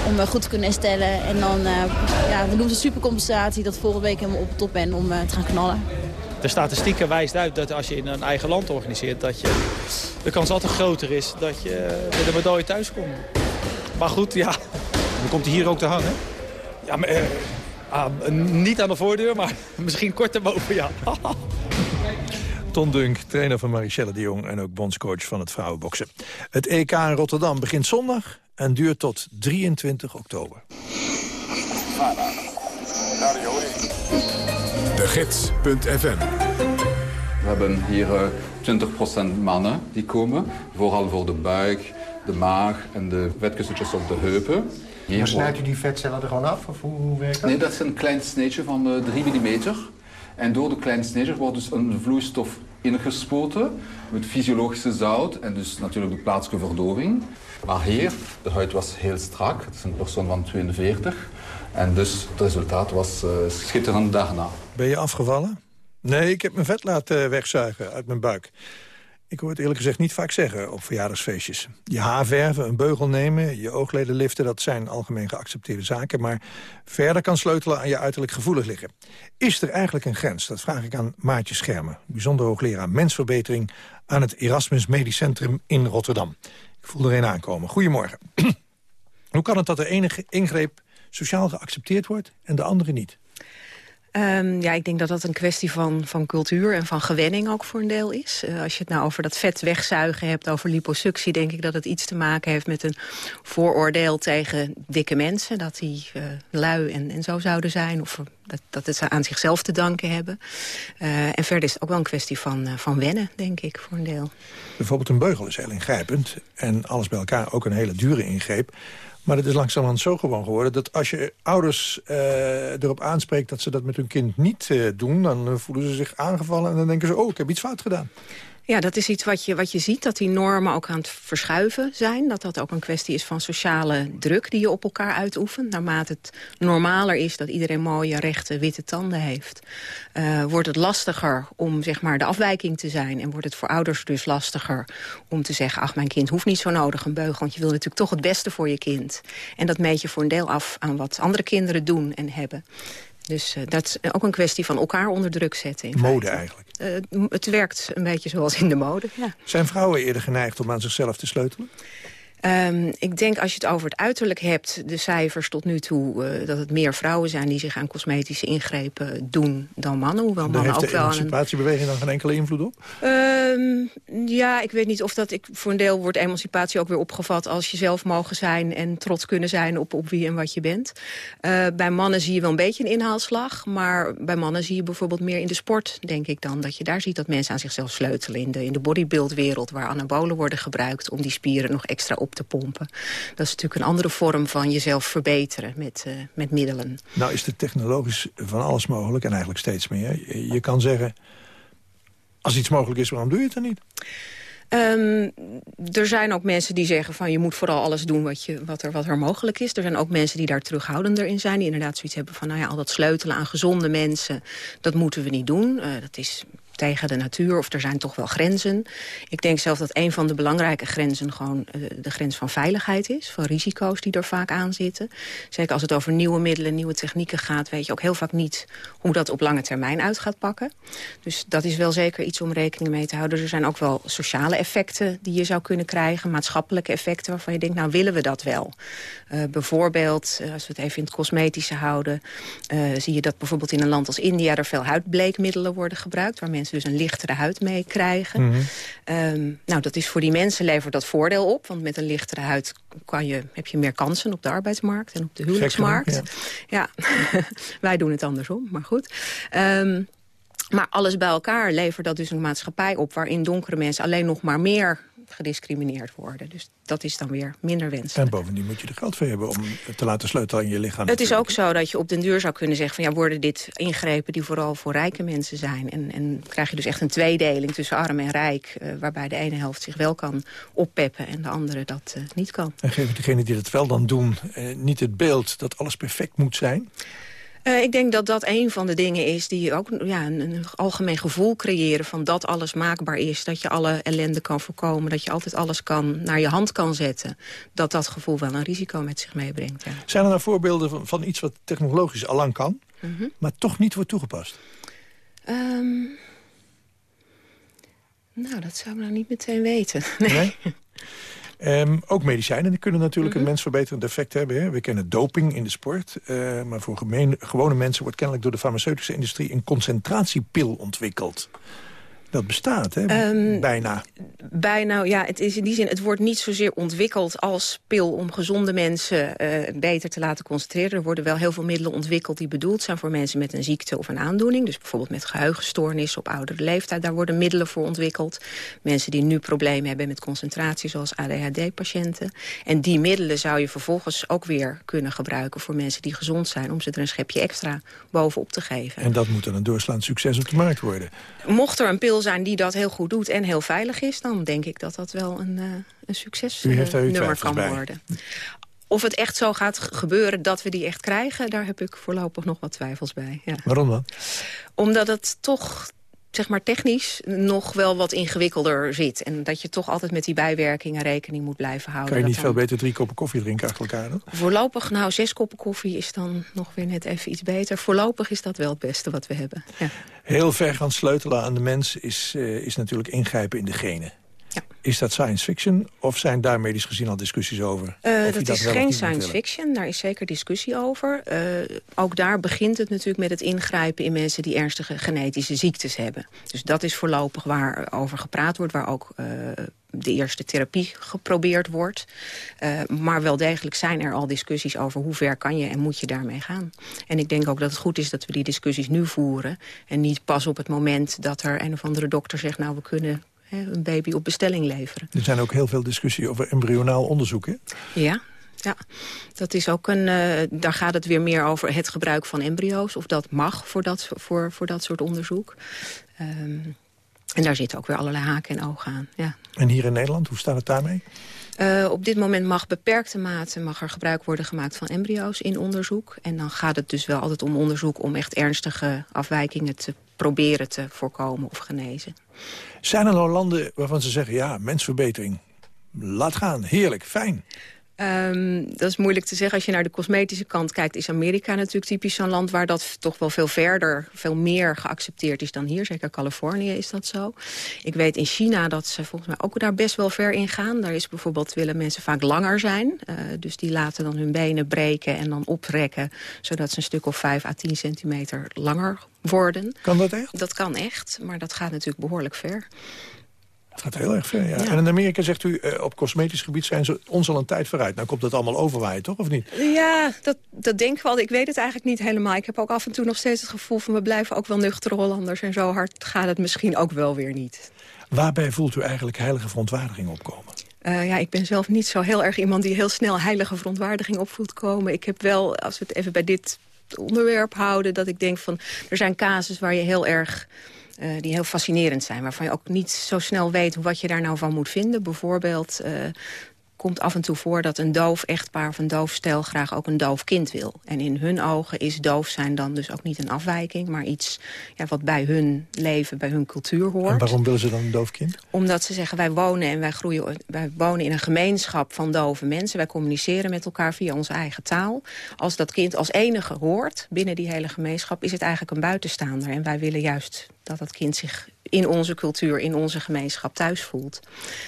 om uh, goed te kunnen herstellen. En dan, ja, we doen een supercompensatie dat volgende week helemaal op top ben om te gaan knallen. De statistieken wijst uit dat als je in een eigen land organiseert... dat je, de kans altijd groter is dat je met een medaille thuis komt. Maar goed, ja. Dan komt hij hier ook te hangen? Ja, maar, uh, uh, niet aan de voordeur, maar misschien kort erboven, ja. Ton Dunk, trainer van Marichelle de Jong en ook bondscoach van het vrouwenboksen. Het EK in Rotterdam begint zondag en duurt tot 23 oktober. De Gids.fm We hebben hier uh, 20% mannen die komen, vooral voor de buik, de maag en de vetkussentjes op de heupen. Hier maar snijdt u die vetcellen er gewoon af? Of hoe, werkt dat? Nee, dat is een klein sneetje van uh, 3 mm. En door de kleine sneetje wordt dus een vloeistof ingespoten met fysiologische zout en dus natuurlijk de plaatselijke verdoving. Maar hier, de huid was heel strak. Het is een persoon van 42. En dus het resultaat was uh, schitterend daarna. Ben je afgevallen? Nee, ik heb mijn vet laten wegzuigen uit mijn buik. Ik hoor het eerlijk gezegd niet vaak zeggen op verjaardagsfeestjes. Je haar verven, een beugel nemen, je oogleden liften... dat zijn algemeen geaccepteerde zaken. Maar verder kan sleutelen aan je uiterlijk gevoelig liggen. Is er eigenlijk een grens? Dat vraag ik aan Maartje Schermen. Bijzonder hoogleraar mensverbetering... aan het Erasmus Medisch Centrum in Rotterdam. Ik voel er een aankomen. Goedemorgen. Hoe kan het dat de ene ingreep sociaal geaccepteerd wordt... en de andere niet? Um, ja, ik denk dat dat een kwestie van, van cultuur en van gewenning ook voor een deel is. Uh, als je het nou over dat vet wegzuigen hebt, over liposuctie... denk ik dat het iets te maken heeft met een vooroordeel tegen dikke mensen. Dat die uh, lui en, en zo zouden zijn. Of dat, dat het ze aan zichzelf te danken hebben. En verder is het ook wel een kwestie van, van wennen, denk ik, voor een deel. Bijvoorbeeld een beugel is heel ingrijpend. En alles bij elkaar ook een hele dure ingreep. Maar het is langzamerhand zo gewoon geworden... dat als je ouders uh, erop aanspreekt dat ze dat met hun kind niet uh, doen... dan voelen ze zich aangevallen en dan denken ze... oh, ik heb iets fout gedaan. Ja, dat is iets wat je, wat je ziet, dat die normen ook aan het verschuiven zijn. Dat dat ook een kwestie is van sociale druk die je op elkaar uitoefent. Naarmate het normaler is dat iedereen mooie, rechte, witte tanden heeft... Uh, wordt het lastiger om zeg maar, de afwijking te zijn. En wordt het voor ouders dus lastiger om te zeggen... ach, mijn kind hoeft niet zo nodig een beugel, want je wil natuurlijk toch het beste voor je kind. En dat meet je voor een deel af aan wat andere kinderen doen en hebben. Dus uh, dat is ook een kwestie van elkaar onder druk zetten. In mode feite. eigenlijk? Uh, het werkt een beetje zoals in de mode, ja. Zijn vrouwen eerder geneigd om aan zichzelf te sleutelen? Um, ik denk als je het over het uiterlijk hebt, de cijfers tot nu toe... Uh, dat het meer vrouwen zijn die zich aan cosmetische ingrepen doen dan mannen. Hoewel Daar mannen heeft ook de wel emancipatiebeweging dan geen enkele invloed op? Um, ja, ik weet niet of dat... Ik, voor een deel wordt emancipatie ook weer opgevat als je zelf mogen zijn... en trots kunnen zijn op, op wie en wat je bent. Uh, bij mannen zie je wel een beetje een inhaalslag. Maar bij mannen zie je bijvoorbeeld meer in de sport, denk ik dan. Dat je daar ziet dat mensen aan zichzelf sleutelen. In de, in de bodybuildwereld waar anabolen worden gebruikt... om die spieren nog extra op te pompen. Dat is natuurlijk een andere vorm van jezelf verbeteren met, uh, met middelen. Nou is er technologisch van alles mogelijk en eigenlijk steeds meer. Je, je kan zeggen, als iets mogelijk is, waarom doe je het dan niet? Um, er zijn ook mensen die zeggen van je moet vooral alles doen wat, je, wat, er, wat er mogelijk is. Er zijn ook mensen die daar terughoudender in zijn. Die inderdaad zoiets hebben van nou ja, al dat sleutelen aan gezonde mensen, dat moeten we niet doen. Uh, dat is tegen de natuur of er zijn toch wel grenzen. Ik denk zelf dat een van de belangrijke grenzen gewoon uh, de grens van veiligheid is. Van risico's die er vaak aan zitten. Zeker als het over nieuwe middelen, nieuwe technieken gaat... weet je ook heel vaak niet hoe dat op lange termijn uit gaat pakken. Dus dat is wel zeker iets om rekening mee te houden. Er zijn ook wel sociale effecten die je zou kunnen krijgen. Maatschappelijke effecten waarvan je denkt, nou willen we dat wel? Uh, bijvoorbeeld, uh, als we het even in het cosmetische houden... zie je dat bijvoorbeeld in een land als India... er veel huidbleekmiddelen worden gebruikt... waar mensen dus een lichtere huid mee krijgen. Mm -hmm. um, nou, dat is voor die mensen levert dat voordeel op. Want met een lichtere huid kan je, heb je meer kansen op de arbeidsmarkt en op de huwelijksmarkt. Ja, ja. wij doen het andersom, maar goed. Um, maar alles bij elkaar levert dat dus een maatschappij op... waarin donkere mensen alleen nog maar meer gediscrimineerd worden. Dus dat is dan weer minder wenselijk. En bovendien moet je er geld voor hebben om te laten sleutelen in je lichaam. Het is ook zo dat je op den duur zou kunnen zeggen... van ja, worden dit ingrepen die vooral voor rijke mensen zijn? En, en krijg je dus echt een tweedeling tussen arm en rijk... Uh, waarbij de ene helft zich wel kan oppeppen en de andere dat uh, niet kan. En geven degenen die dat wel dan doen uh, niet het beeld dat alles perfect moet zijn? Uh, ik denk dat dat een van de dingen is die ook ja, een, een, algemeen gevoel creëren... van dat alles maakbaar is, dat je alle ellende kan voorkomen... dat je altijd alles kan, naar je hand kan zetten. Dat dat gevoel wel een risico met zich meebrengt. Ja. Zijn er nou voorbeelden van, van iets wat technologisch allang kan... Mm -hmm. maar toch niet wordt toegepast? Um, nou, dat zou ik nou niet meteen weten. Nee? nee? Um, ook medicijnen die kunnen natuurlijk mm -hmm. een mensverbeterend effect hebben. Hè. We kennen doping in de sport. Uh, maar voor gemeen, gewone mensen wordt kennelijk door de farmaceutische industrie... een concentratiepil ontwikkeld. Dat bestaat, hè? Um, bijna. Bijna, ja. Het is in die zin, het wordt niet zozeer ontwikkeld als pil... om gezonde mensen uh, beter te laten concentreren. Er worden wel heel veel middelen ontwikkeld die bedoeld zijn... voor mensen met een ziekte of een aandoening. Dus bijvoorbeeld met geheugenstoornis op oudere leeftijd. Daar worden middelen voor ontwikkeld. Mensen die nu problemen hebben met concentratie... zoals ADHD-patiënten. En die middelen zou je vervolgens ook weer kunnen gebruiken... voor mensen die gezond zijn... om ze er een schepje extra bovenop te geven. En dat moet dan een doorslaand succes op de markt worden. Mocht er een pil zijn die dat heel goed doet en heel veilig is... dan denk ik dat dat wel een, uh, een succesnummer kan bij. worden. Of het echt zo gaat gebeuren dat we die echt krijgen... daar heb ik voorlopig nog wat twijfels bij. Ja. Waarom dan? Omdat het toch zeg maar technisch nog wel wat ingewikkelder zit. En dat je toch altijd met die bijwerkingen rekening moet blijven houden. Kan je niet veel beter drie koppen koffie drinken achter elkaar dan? Voorlopig, nou, zes koppen koffie is dan nog weer net even iets beter. Voorlopig is dat wel het beste wat we hebben. Ja. Heel ver gaan sleutelen aan de mens is, uh, is natuurlijk ingrijpen in de genen. Ja. Is dat science fiction of zijn daar medisch gezien al discussies over? Uh, dat, dat is geen science fiction, daar is zeker discussie over. Uh, ook daar begint het natuurlijk met het ingrijpen in mensen die ernstige genetische ziektes hebben. Dus dat is voorlopig waar over gepraat wordt, waar ook uh, de eerste therapie geprobeerd wordt. Uh, maar wel degelijk zijn er al discussies over hoe ver kan je en moet je daarmee gaan. En ik denk ook dat het goed is dat we die discussies nu voeren. En niet pas op het moment dat er een of andere dokter zegt... nou, we kunnen een baby op bestelling leveren. Er zijn ook heel veel discussies over embryonaal onderzoek, hè? Ja, ja, dat is ook een, uh, daar gaat het weer meer over het gebruik van embryo's. Of dat mag voor dat, voor, voor dat soort onderzoek. Um, en daar zitten ook weer allerlei haken en ogen aan. Ja. En hier in Nederland, hoe staat het daarmee? Uh, op dit moment mag beperkte mate mag er gebruik worden gemaakt van embryo's in onderzoek. En dan gaat het dus wel altijd om onderzoek om echt ernstige afwijkingen te proberen te voorkomen of genezen. Zijn er nou landen waarvan ze zeggen, ja, mensverbetering, laat gaan, heerlijk, fijn? Um, dat is moeilijk te zeggen. Als je naar de cosmetische kant kijkt... is Amerika natuurlijk typisch zo'n land... waar dat toch wel veel verder, veel meer geaccepteerd is dan hier. Zeker Californië is dat zo. Ik weet in China dat ze volgens mij ook daar best wel ver in gaan. Daar is bijvoorbeeld, willen mensen vaak langer zijn. Uh, dus die laten dan hun benen breken en dan oprekken... zodat ze een stuk of 5 à 10 centimeter langer worden. Kan dat echt? Dat kan echt, maar dat gaat natuurlijk behoorlijk ver. Gaat heel erg ver, ja. ja. En in Amerika zegt u, uh, op cosmetisch gebied zijn ze ons al een tijd vooruit. Nou komt dat allemaal overwaaien, toch? Of niet? Ja, dat, dat denk ik wel. Ik weet het eigenlijk niet helemaal. Ik heb ook af en toe nog steeds het gevoel van... we blijven ook wel nuchtere Hollanders. En zo hard gaat het misschien ook wel weer niet. Waarbij voelt u eigenlijk heilige verontwaardiging opkomen? Uh, ja, ik ben zelf niet zo heel erg iemand die heel snel heilige verontwaardiging op voelt komen. Ik heb wel, als we het even bij dit onderwerp houden... dat ik denk van, er zijn casus waar je heel erg... Uh, die heel fascinerend zijn. Waarvan je ook niet zo snel weet wat je daar nou van moet vinden. Bijvoorbeeld uh, komt af en toe voor dat een doof echtpaar of een doof stel graag ook een doof kind wil. En in hun ogen is doof zijn dan dus ook niet een afwijking, maar iets ja, wat bij hun leven, bij hun cultuur hoort. En waarom willen ze dan een doof kind? Omdat ze zeggen wij wonen en wij groeien, wij wonen in een gemeenschap van dove mensen. Wij communiceren met elkaar via onze eigen taal. Als dat kind als enige hoort binnen die hele gemeenschap, is het eigenlijk een buitenstaander. En wij willen juist dat dat kind zich in onze cultuur, in onze gemeenschap thuis voelt.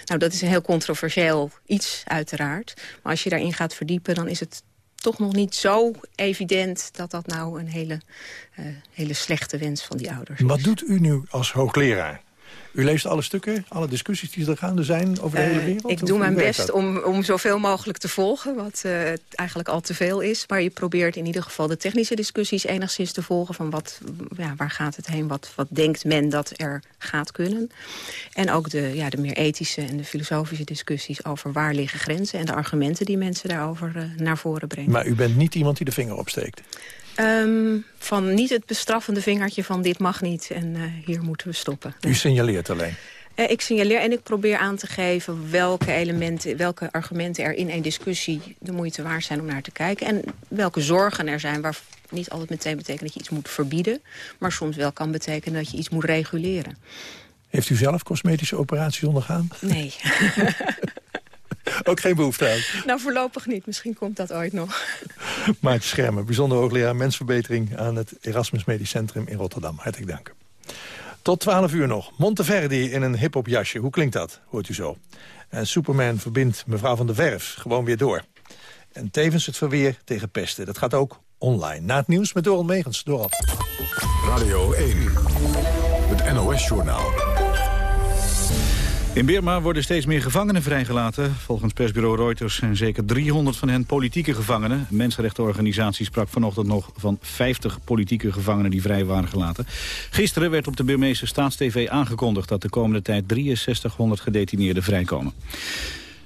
Nou, dat is een heel controversieel iets, uiteraard. Maar als je daarin gaat verdiepen, dan is het toch nog niet zo evident... dat dat nou een hele, uh, hele slechte wens van die ouders is. Wat doet u nu als hoogleraar? U leest alle stukken, alle discussies die er gaande zijn over de hele Eh, wereld? ik doe hoe mijn best om, om zoveel mogelijk te volgen, wat eh, eigenlijk al te veel is. Maar je probeert in ieder geval de technische discussies enigszins te volgen... van wat, ja, waar gaat het heen, wat, wat denkt men dat er gaat kunnen. En ook de, ja, de meer ethische en de filosofische discussies over waar liggen grenzen... en de argumenten die mensen daarover eh, naar voren brengen. Maar u bent niet iemand die de vinger opsteekt. Ehm, van niet het bestraffende vingertje van dit mag niet en eh, hier moeten we stoppen. U signaleert alleen. Eh, ik signaleer en ik probeer aan te geven welke elementen, welke argumenten er in een discussie de moeite waard zijn om naar te kijken. En welke zorgen er zijn waar niet altijd meteen betekent dat je iets moet verbieden. Maar soms wel kan betekenen dat je iets moet reguleren. Heeft u zelf cosmetische operaties ondergaan? Nee. Ook geen behoefte aan. nou, voorlopig niet. Misschien komt dat ooit nog. Maartje Schermer, bijzonder hoogleraar mensverbetering... aan het Erasmus Medisch Centrum in Rotterdam. Hartelijk dank. Tot 12 uur nog. Monteverdi in een hip-hop jasje. Hoe klinkt dat? Hoort u zo. En Superman verbindt mevrouw van der Werf gewoon weer door. En tevens het verweer tegen pesten. Dat gaat ook online. Na het nieuws met Doral Megens. Doral. Radio 1. Het NOS-journaal. In Birma worden steeds meer gevangenen vrijgelaten. Volgens persbureau Reuters zijn zeker 300 van hen politieke gevangenen. Een mensenrechtenorganisatie sprak vanochtend nog van 50 politieke gevangenen die vrij waren gelaten. Gisteren werd op de Birmeese Staatstv aangekondigd dat de komende tijd 6300 gedetineerden vrijkomen.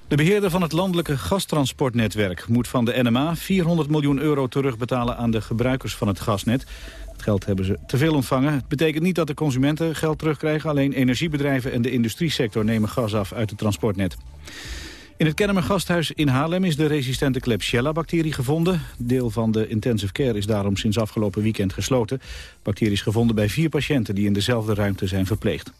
De beheerder van het landelijke gastransportnetwerk moet van de NMA 400 miljoen euro terugbetalen aan de gebruikers van het gasnet. Geld hebben ze te veel ontvangen. Het betekent niet dat de consumenten geld terugkrijgen. Alleen energiebedrijven en de industriesector nemen gas af uit het transportnet. In het Kennemer gasthuis in Haarlem is de resistente Klebsiella-bacterie gevonden. Deel van de intensive care is daarom sinds afgelopen weekend gesloten. Bacterie is gevonden bij vier patiënten die in dezelfde ruimte zijn verpleegd.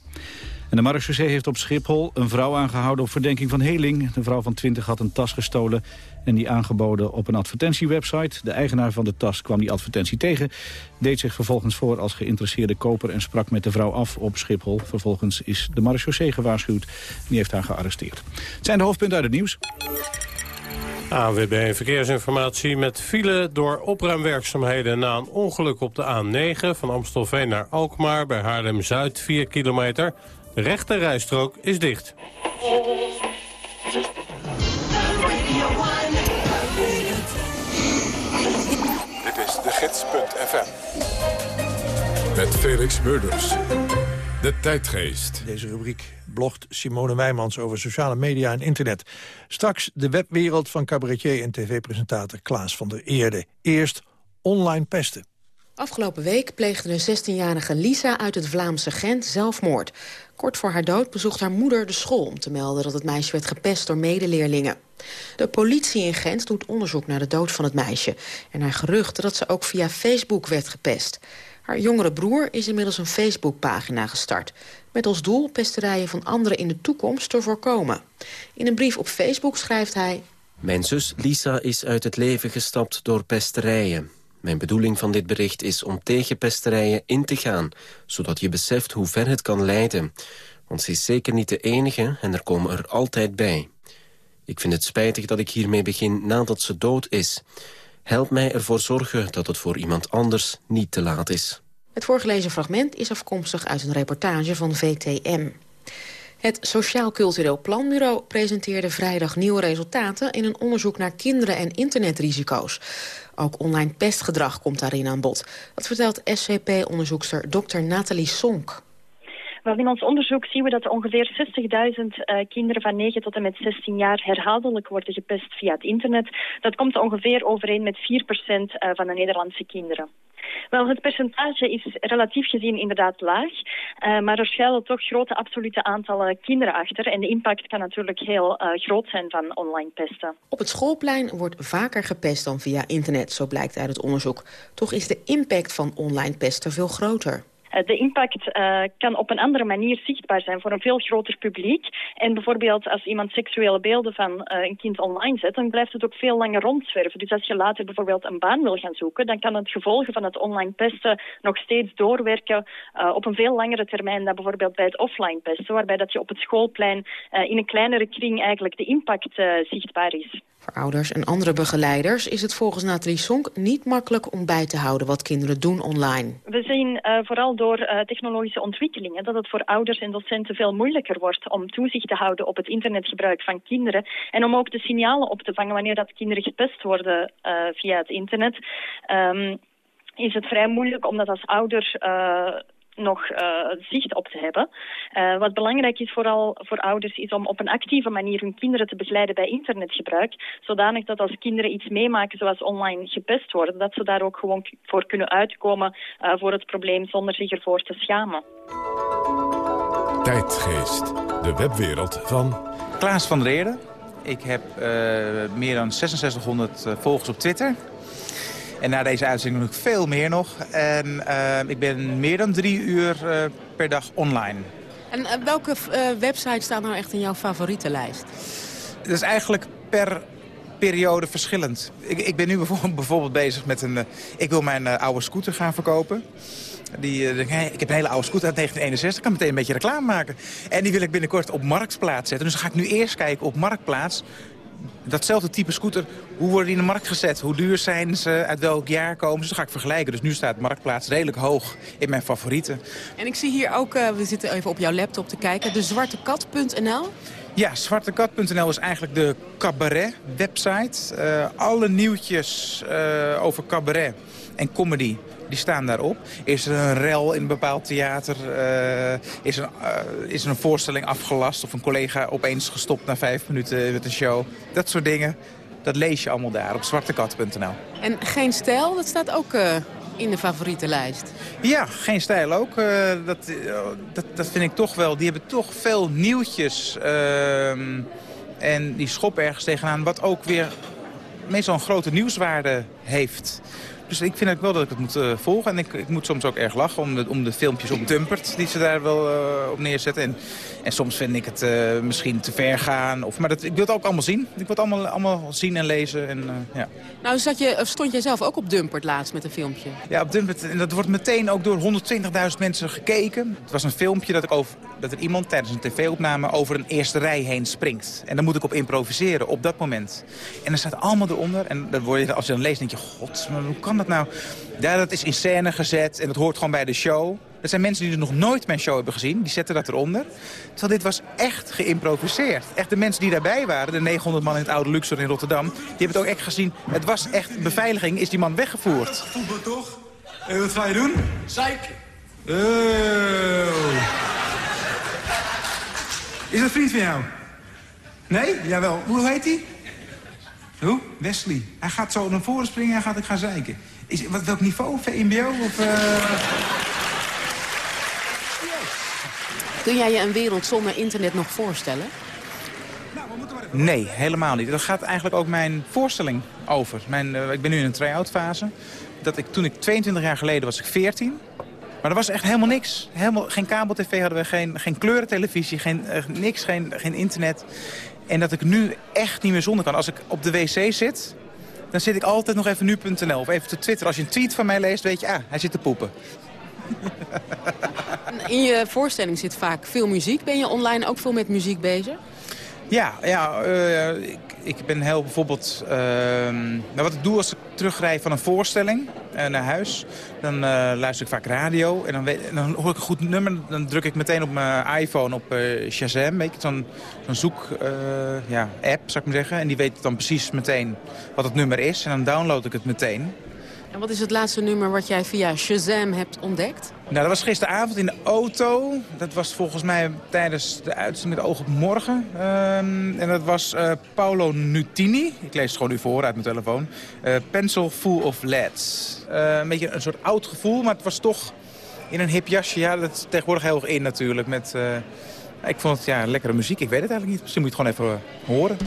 De marechaussee heeft op Schiphol een vrouw aangehouden op verdenking van heling. De vrouw van 20 had een tas gestolen en die aangeboden op een advertentiewebsite. De eigenaar van de tas kwam die advertentie tegen, deed zich vervolgens voor als geïnteresseerde koper en sprak met de vrouw af op Schiphol. Vervolgens is de marechaussee gewaarschuwd en die heeft haar gearresteerd. Het zijn de hoofdpunten uit het nieuws. ANWB Verkeersinformatie met file door opruimwerkzaamheden na een ongeluk op de A9 van Amstelveen naar Alkmaar bij Haarlem-Zuid 4 kilometer. Rechte rijstrook is dicht. Dit is de gids.fm. Met Felix Murders. De tijdgeest. Deze rubriek blogt Simone Wijmans over sociale media en internet. Straks de webwereld van cabaretier en tv-presentator Klaas van der Eerde. Eerst online pesten. Afgelopen week pleegde de 16-jarige Lisa uit het Vlaamse Gent zelfmoord. Kort voor haar dood bezocht haar moeder de school om te melden dat het meisje werd gepest door medeleerlingen. De politie in Gent doet onderzoek naar de dood van het meisje en naar geruchten dat ze ook via Facebook werd gepest. Haar jongere broer is inmiddels een Facebookpagina gestart... met als doel pesterijen van anderen in de toekomst te voorkomen. In een brief op Facebook schrijft hij... Mijn zus Lisa is uit het leven gestapt door pesterijen. Mijn bedoeling van dit bericht is om tegen pesterijen in te gaan... zodat je beseft hoe ver het kan leiden. Want ze is zeker niet de enige en er komen er altijd bij. Ik vind het spijtig dat ik hiermee begin nadat ze dood is. Help mij ervoor zorgen dat het voor iemand anders niet te laat is. Het voorgelezen fragment is afkomstig uit een reportage van VTM. Het Sociaal Cultureel Planbureau presenteerde vrijdag nieuwe resultaten... in een onderzoek naar kinderen en internetrisico's. Ook online pestgedrag komt daarin aan bod. Dat vertelt SCP-onderzoekster Dr. Nathalie Sonk. Wel, in ons onderzoek zien we dat ongeveer 60.000 uh, kinderen van 9 tot en met 16 jaar herhaaldelijk worden gepest via het internet. Dat komt ongeveer overeen met 4% uh, van de Nederlandse kinderen. Wel, het percentage is relatief gezien inderdaad laag, uh, maar er schuilen toch grote absolute aantallen kinderen achter. En de impact kan natuurlijk heel uh, groot zijn van online pesten. Op het schoolplein wordt vaker gepest dan via internet, zo blijkt uit het onderzoek. Toch is de impact van online pesten veel groter. De impact uh, kan op een andere manier zichtbaar zijn voor een veel groter publiek. En bijvoorbeeld als iemand seksuele beelden van uh, een kind online zet, dan blijft het ook veel langer rondzwerven. Dus als je later bijvoorbeeld een baan wil gaan zoeken, dan kan het gevolgen van het online pesten nog steeds doorwerken op een veel langere termijn dan bijvoorbeeld bij het offline pesten, waarbij dat je op het schoolplein in een kleinere kring eigenlijk de impact zichtbaar is. Ouders en andere begeleiders is het volgens Nathalie Sonk niet makkelijk om bij te houden wat kinderen doen online. We zien uh, vooral door uh, technologische ontwikkelingen dat het voor ouders en docenten veel moeilijker wordt om toezicht te houden op het internetgebruik van kinderen en om ook de signalen op te vangen wanneer dat kinderen gepest worden uh, via het internet. Um, is het vrij moeilijk om dat als ouder nog uh, zicht op te hebben. Uh, wat belangrijk is vooral voor ouders is om op een actieve manier hun kinderen te begeleiden bij internetgebruik. Zodanig dat als kinderen iets meemaken zoals online gepest worden, dat ze daar ook gewoon voor kunnen uitkomen uh, voor het probleem zonder zich ervoor te schamen. Tijdgeest, de webwereld van... Klaas van der Eerde. Ik heb meer dan 6600 volgers op Twitter. En na deze uitzending nog veel meer nog. En uh, ik ben meer dan drie uur uh, per dag online. En uh, welke websites staan nou echt in jouw favoriete lijst? Dat is eigenlijk per periode verschillend. Ik, ik ben nu bijvoorbeeld, bijvoorbeeld bezig met een... ik wil mijn oude scooter gaan verkopen. Die, ik heb een hele oude scooter uit 1961, kan meteen een beetje reclame maken. En die wil ik binnenkort op Marktplaats zetten. Dus dan ga ik nu eerst kijken op Marktplaats datzelfde type scooter, hoe worden die in de markt gezet? Hoe duur zijn ze? Uit welk jaar komen ze? Dat ga ik vergelijken. Dus nu staat Marktplaats redelijk hoog in mijn favorieten. En ik zie hier ook, uh, we zitten even op jouw laptop te kijken, de zwartekat.nl. Ja, zwartekat.nl is eigenlijk de cabaret-website. Uh, alle nieuwtjes uh, over cabaret en comedy die staan daarop. Is er een rel in een bepaald theater? Uh, is, er, uh, is er een voorstelling afgelast of een collega opeens gestopt na vijf minuten met een show? Dat soort dingen, dat lees je allemaal daar op zwartekat.nl. En Geen Stijl, dat staat ook uh, in de favoriete lijst. Ja, Geen Stijl ook. dat, dat, dat vind ik toch wel. Die hebben toch veel nieuwtjes. Ehm, en die schop ergens tegenaan, wat ook weer meestal een grote nieuwswaarde heeft. Dus ik vind ook wel dat ik het moet uh, volgen. En ik, ik, moet soms ook erg lachen om de, om de filmpjes op Dumpert die ze daar wel uh, op neerzetten. En, en soms vind ik het uh, misschien te ver gaan. Of, maar dat, ik wil het ook allemaal zien. Ik wil het allemaal, allemaal zien en lezen. En, ja. Nou zat je, stond jij zelf ook op Dumpert laatst met een filmpje? Ja, op Dumpert. En dat wordt meteen ook door 120.000 mensen gekeken. Het was een filmpje dat, ik over, dat er iemand tijdens een tv-opname over een eerste rij heen springt. En dan moet ik op improviseren op dat moment. En er staat allemaal eronder. En dan word je, als je dan leest, denk je, god, hoe kan dat nou? Ja, dat is in scène gezet en dat hoort gewoon bij de show. Dat zijn mensen die dus nog nooit mijn show hebben gezien. Die zetten dat eronder. Terwijl dit was echt geïmproviseerd. Echt de mensen die daarbij waren, de 900 man in het oude Luxor in Rotterdam... die hebben het ook echt gezien. Het was echt, beveiliging is die man weggevoerd. Voetbal toch? En wat ga je doen? Zeiken. Oh. Is dat vriend van jou? Nee? Jawel. Hoe heet hij? Hoe? Wesley. Hij gaat zo naar voren springen en gaat ik gaan zeiken. Is, wat, welk niveau? VMBO? Of, uh... Kun jij je een wereld zonder internet nog voorstellen? Nee, helemaal niet. Dat gaat eigenlijk ook mijn voorstelling over. Mijn, uh, ik ben nu in een try-out fase. Dat ik, toen ik 22 jaar geleden was ik 14. Maar er was echt helemaal niks. Helemaal, geen kabel-tv hadden we, geen, geen kleurentelevisie, geen, uh, niks, geen, geen internet. En dat ik nu echt niet meer zonder kan. Als ik op de wc zit, dan zit ik altijd nog even nu.nl of even te Twitter. Als je een tweet van mij leest, weet je, ah, hij zit te poepen. In je voorstelling zit vaak veel muziek. Ben je online ook veel met muziek bezig? Ja, ja uh, ik, ik, ben heel bijvoorbeeld... Uh, nou wat ik doe als ik terugrij van een voorstelling uh, naar huis... dan uh, luister ik vaak radio en dan, weet, dan, hoor ik een goed nummer. Dan druk ik meteen op mijn iPhone op Shazam, weet je, zo'n zo zoek-app, ja, zou ik maar zeggen. En die weet dan precies meteen wat het nummer is. En dan download ik het meteen. En wat is het laatste nummer wat jij via Shazam hebt ontdekt? Nou, dat was gisteravond in de auto. Dat was volgens mij tijdens de uitzending met oog op morgen. Um, en dat was uh, Paolo Nutini. Ik lees het gewoon nu voor uit mijn telefoon. Uh, Pencil Full of Lead. Uh, een beetje een soort oud gevoel, maar het was toch in een hip jasje. Ja, dat is tegenwoordig heel erg in natuurlijk. Met, ik vond het ja, lekkere muziek. Ik weet het eigenlijk niet. Misschien moet je het gewoon even horen.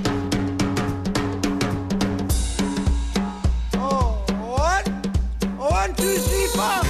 anticipa.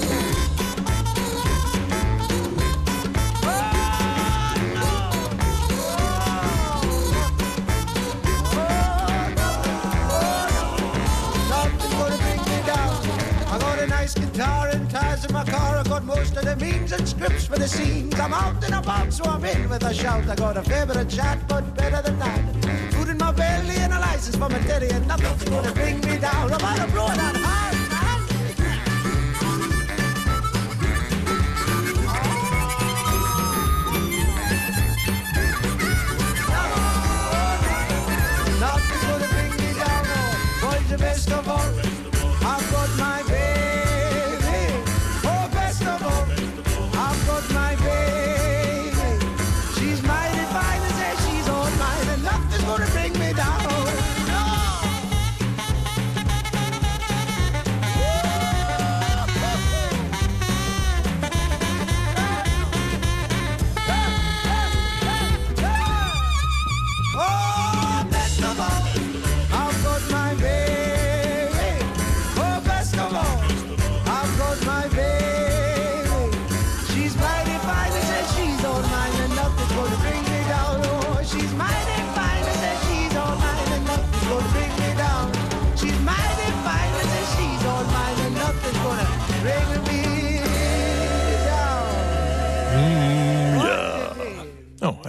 And ties in my car. I got most of the means and scripts for the scenes. I'm out and about, so I'm in with a shout. I got a favorite chat, but better than that. Food in my belly and a license for my teddy, and nothing's gonna bring me down. I'm gonna blow that high. Nothing's gonna bring me down. Boys, the best of all.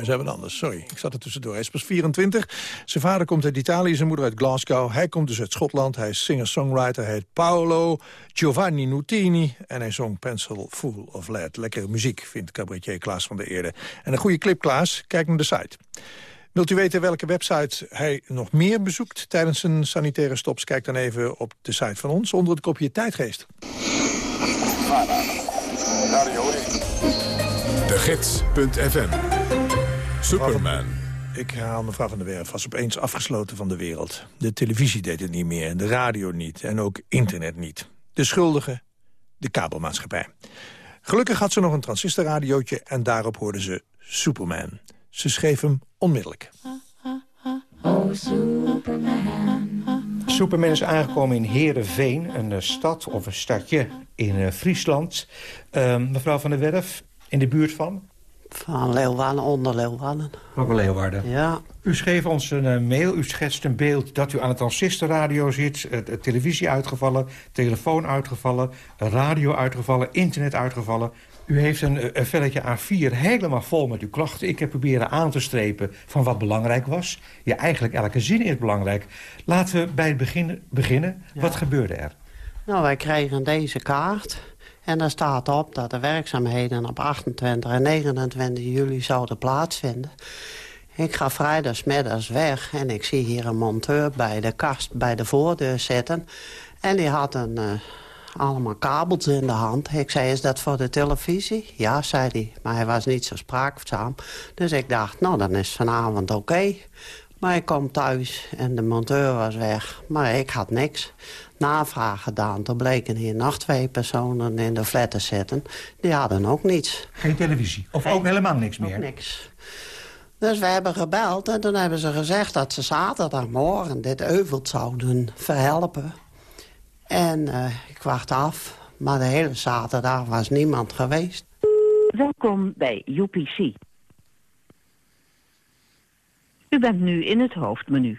Zei wat anders. Sorry, ik zat er tussendoor. Hij is pas 24. Zijn vader komt uit Italië, zijn moeder uit Glasgow. Hij komt dus uit Schotland. Hij is singer-songwriter. Hij heet Paolo Giovanni Nutini. En hij zong Pencil Full of Lead. Lekkere muziek, vindt cabaretier Klaas van der Eerde. En een goede clip, Klaas. Kijk naar de site. Wilt u weten welke website hij nog meer bezoekt tijdens zijn sanitaire stops? Kijk dan even op de site van ons onder het kopje Tijdgeest. De Gids.fm. Superman. Ik herhaal mevrouw van der Werf, was opeens afgesloten van de wereld. De televisie deed het niet meer, en de radio niet en ook internet niet. De schuldige, de kabelmaatschappij. Gelukkig had ze nog een transistorradiootje en daarop hoorde ze Superman. Ze schreef hem onmiddellijk. Superman is aangekomen in Heerenveen, een eh, stad of een stadje in eh, Friesland. Ehm, mevrouw van der Werf, in de buurt van? Van Leeuwarden, onder Leeuwarden. Ook Leeuwarden. Ja. U schreef ons een eh, mail, u schetst een beeld dat u aan het transistorradio zit... eh, televisie uitgevallen, telefoon uitgevallen, radio uitgevallen, internet uitgevallen. U heeft een, eh, een velletje A4 helemaal vol met uw klachten. Ik heb proberen aan te strepen van wat belangrijk was. Ja, eigenlijk elke zin is belangrijk. Laten we bij het begin beginnen. Wat gebeurde er? Nou, wij kregen deze kaart. En daar staat op dat de werkzaamheden op 28 en 29 juli zouden plaatsvinden. Ik ga vrijdagmiddags weg en ik zie hier een monteur bij de kast bij de voordeur zitten. En die had een, eh, allemaal kabels in de hand. Ik zei, is dat voor de televisie? Ja, zei hij. Maar hij was niet zo spraakzaam. Dus ik dacht, nou, dan is vanavond oké. Maar ik kom thuis en de monteur was weg. Maar ik had niks. Navraag gedaan. Toen bleken hier nog twee personen in de flat te zitten. Die hadden ook niets. Geen televisie? Of ook helemaal niks meer? Ook niks. Dus we hebben gebeld en toen hebben ze gezegd dat ze zaterdagmorgen dit euvelt zouden verhelpen. En eh, ik wacht af, maar de hele zaterdag was niemand geweest. Welkom bij UPC. U bent nu in het hoofdmenu.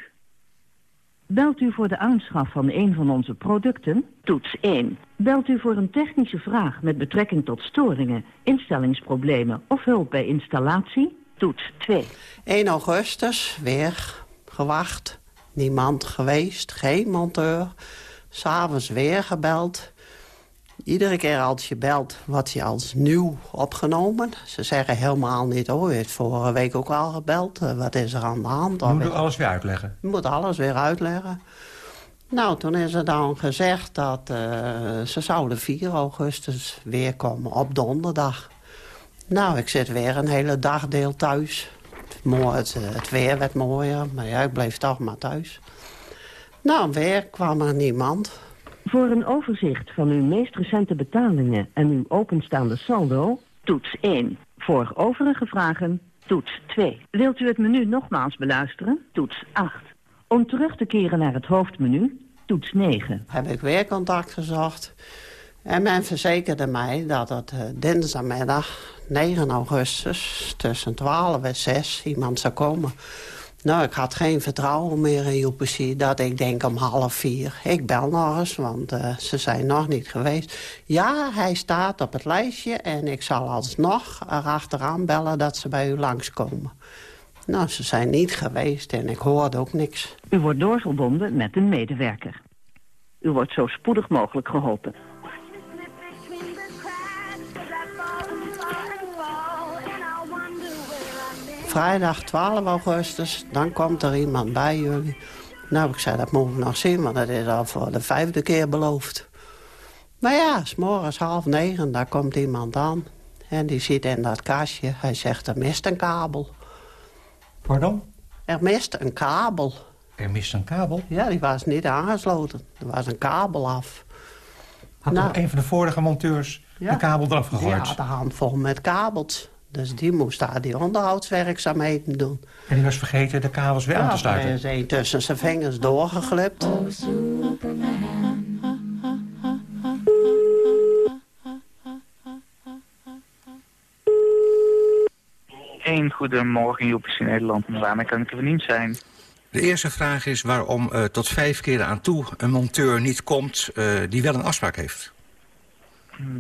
Belt u voor de aanschaf van een van onze producten? Toets 1. Belt u voor een technische vraag met betrekking tot storingen, instellingsproblemen of hulp bij installatie? Toets 2. 1 augustus, weer gewacht. Niemand geweest, geen monteur. S'avonds weer gebeld. Iedere keer als je belt, wordt je als nieuw opgenomen. Ze zeggen helemaal niet, oh, je hebt vorige week ook al gebeld. Eh, Wat is er aan de hand? Of Moet alles weer uitleggen? je moet alles weer uitleggen. Nou, toen is er dan gezegd dat eh, ze zouden 4 augustus weer komen op donderdag. Nou, ik zit weer een hele dagdeel thuis. Het, eh, het weer werd mooier, maar ja, ik bleef toch maar thuis. Nou, weer kwam er niemand. Voor een overzicht van uw meest recente betalingen en uw openstaande saldo, toets 1. Voor overige vragen, toets 2. Wilt u het menu nogmaals beluisteren? Toets 8. Om terug te keren naar het hoofdmenu, toets 9. Heb ik weer contact gezocht. En men verzekerde mij dat het uh, dinsdagmiddag 9 augustus tussen 12 en 6 iemand zou komen. Nou, ik had geen vertrouwen meer in UPC dat ik denk om half vier. Ik bel nog eens, want uh, ze zijn nog niet geweest. Ja, hij staat op het lijstje en ik zal alsnog erachteraan bellen dat ze bij u langskomen. Nou, ze zijn niet geweest en ik hoorde ook niks. U wordt doorverbonden met een medewerker. U wordt zo spoedig mogelijk geholpen. Vrijdag 12 augustus, dan komt er iemand bij jullie. Nou, ik zei, dat moeten we nog zien, want dat is al voor de vijfde keer beloofd. Maar ja, s morgens half negen, daar komt iemand aan. En die zit in dat kastje. Hij zegt, er mist een kabel. Pardon? Er mist een kabel. Er mist een kabel? Ja, die was niet aangesloten. Er was een kabel af. Had nou, een van de vorige monteurs ja, de kabel eraf gegooid? Had de hand vol met kabels. Dus die moest daar die onderhoudswerkzaamheden doen. En die was vergeten de kabels weer ja, aan te sluiten? Ja, is tussen zijn vingers doorgeglipt. Oh, Eén goedemorgen, Joepers in Nederland. Waarmee kan ik er niet zijn? De eerste vraag is waarom uh, tot vijf keer aan toe een monteur niet komt uh, die wel een afspraak heeft.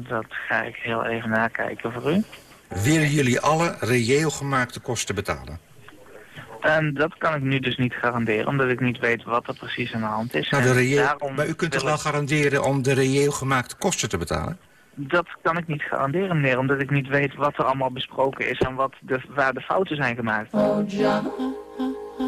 Dat ga ik heel even nakijken voor u. Willen jullie alle reëel gemaakte kosten betalen? En dat kan ik nu dus niet garanderen, omdat ik niet weet wat er precies aan de hand is. Nou, de reëel, maar u kunt toch wel garanderen om de reëel gemaakte kosten te betalen? Dat kan ik niet garanderen, meneer, omdat ik niet weet wat er allemaal besproken is en wat de, waar de fouten zijn gemaakt.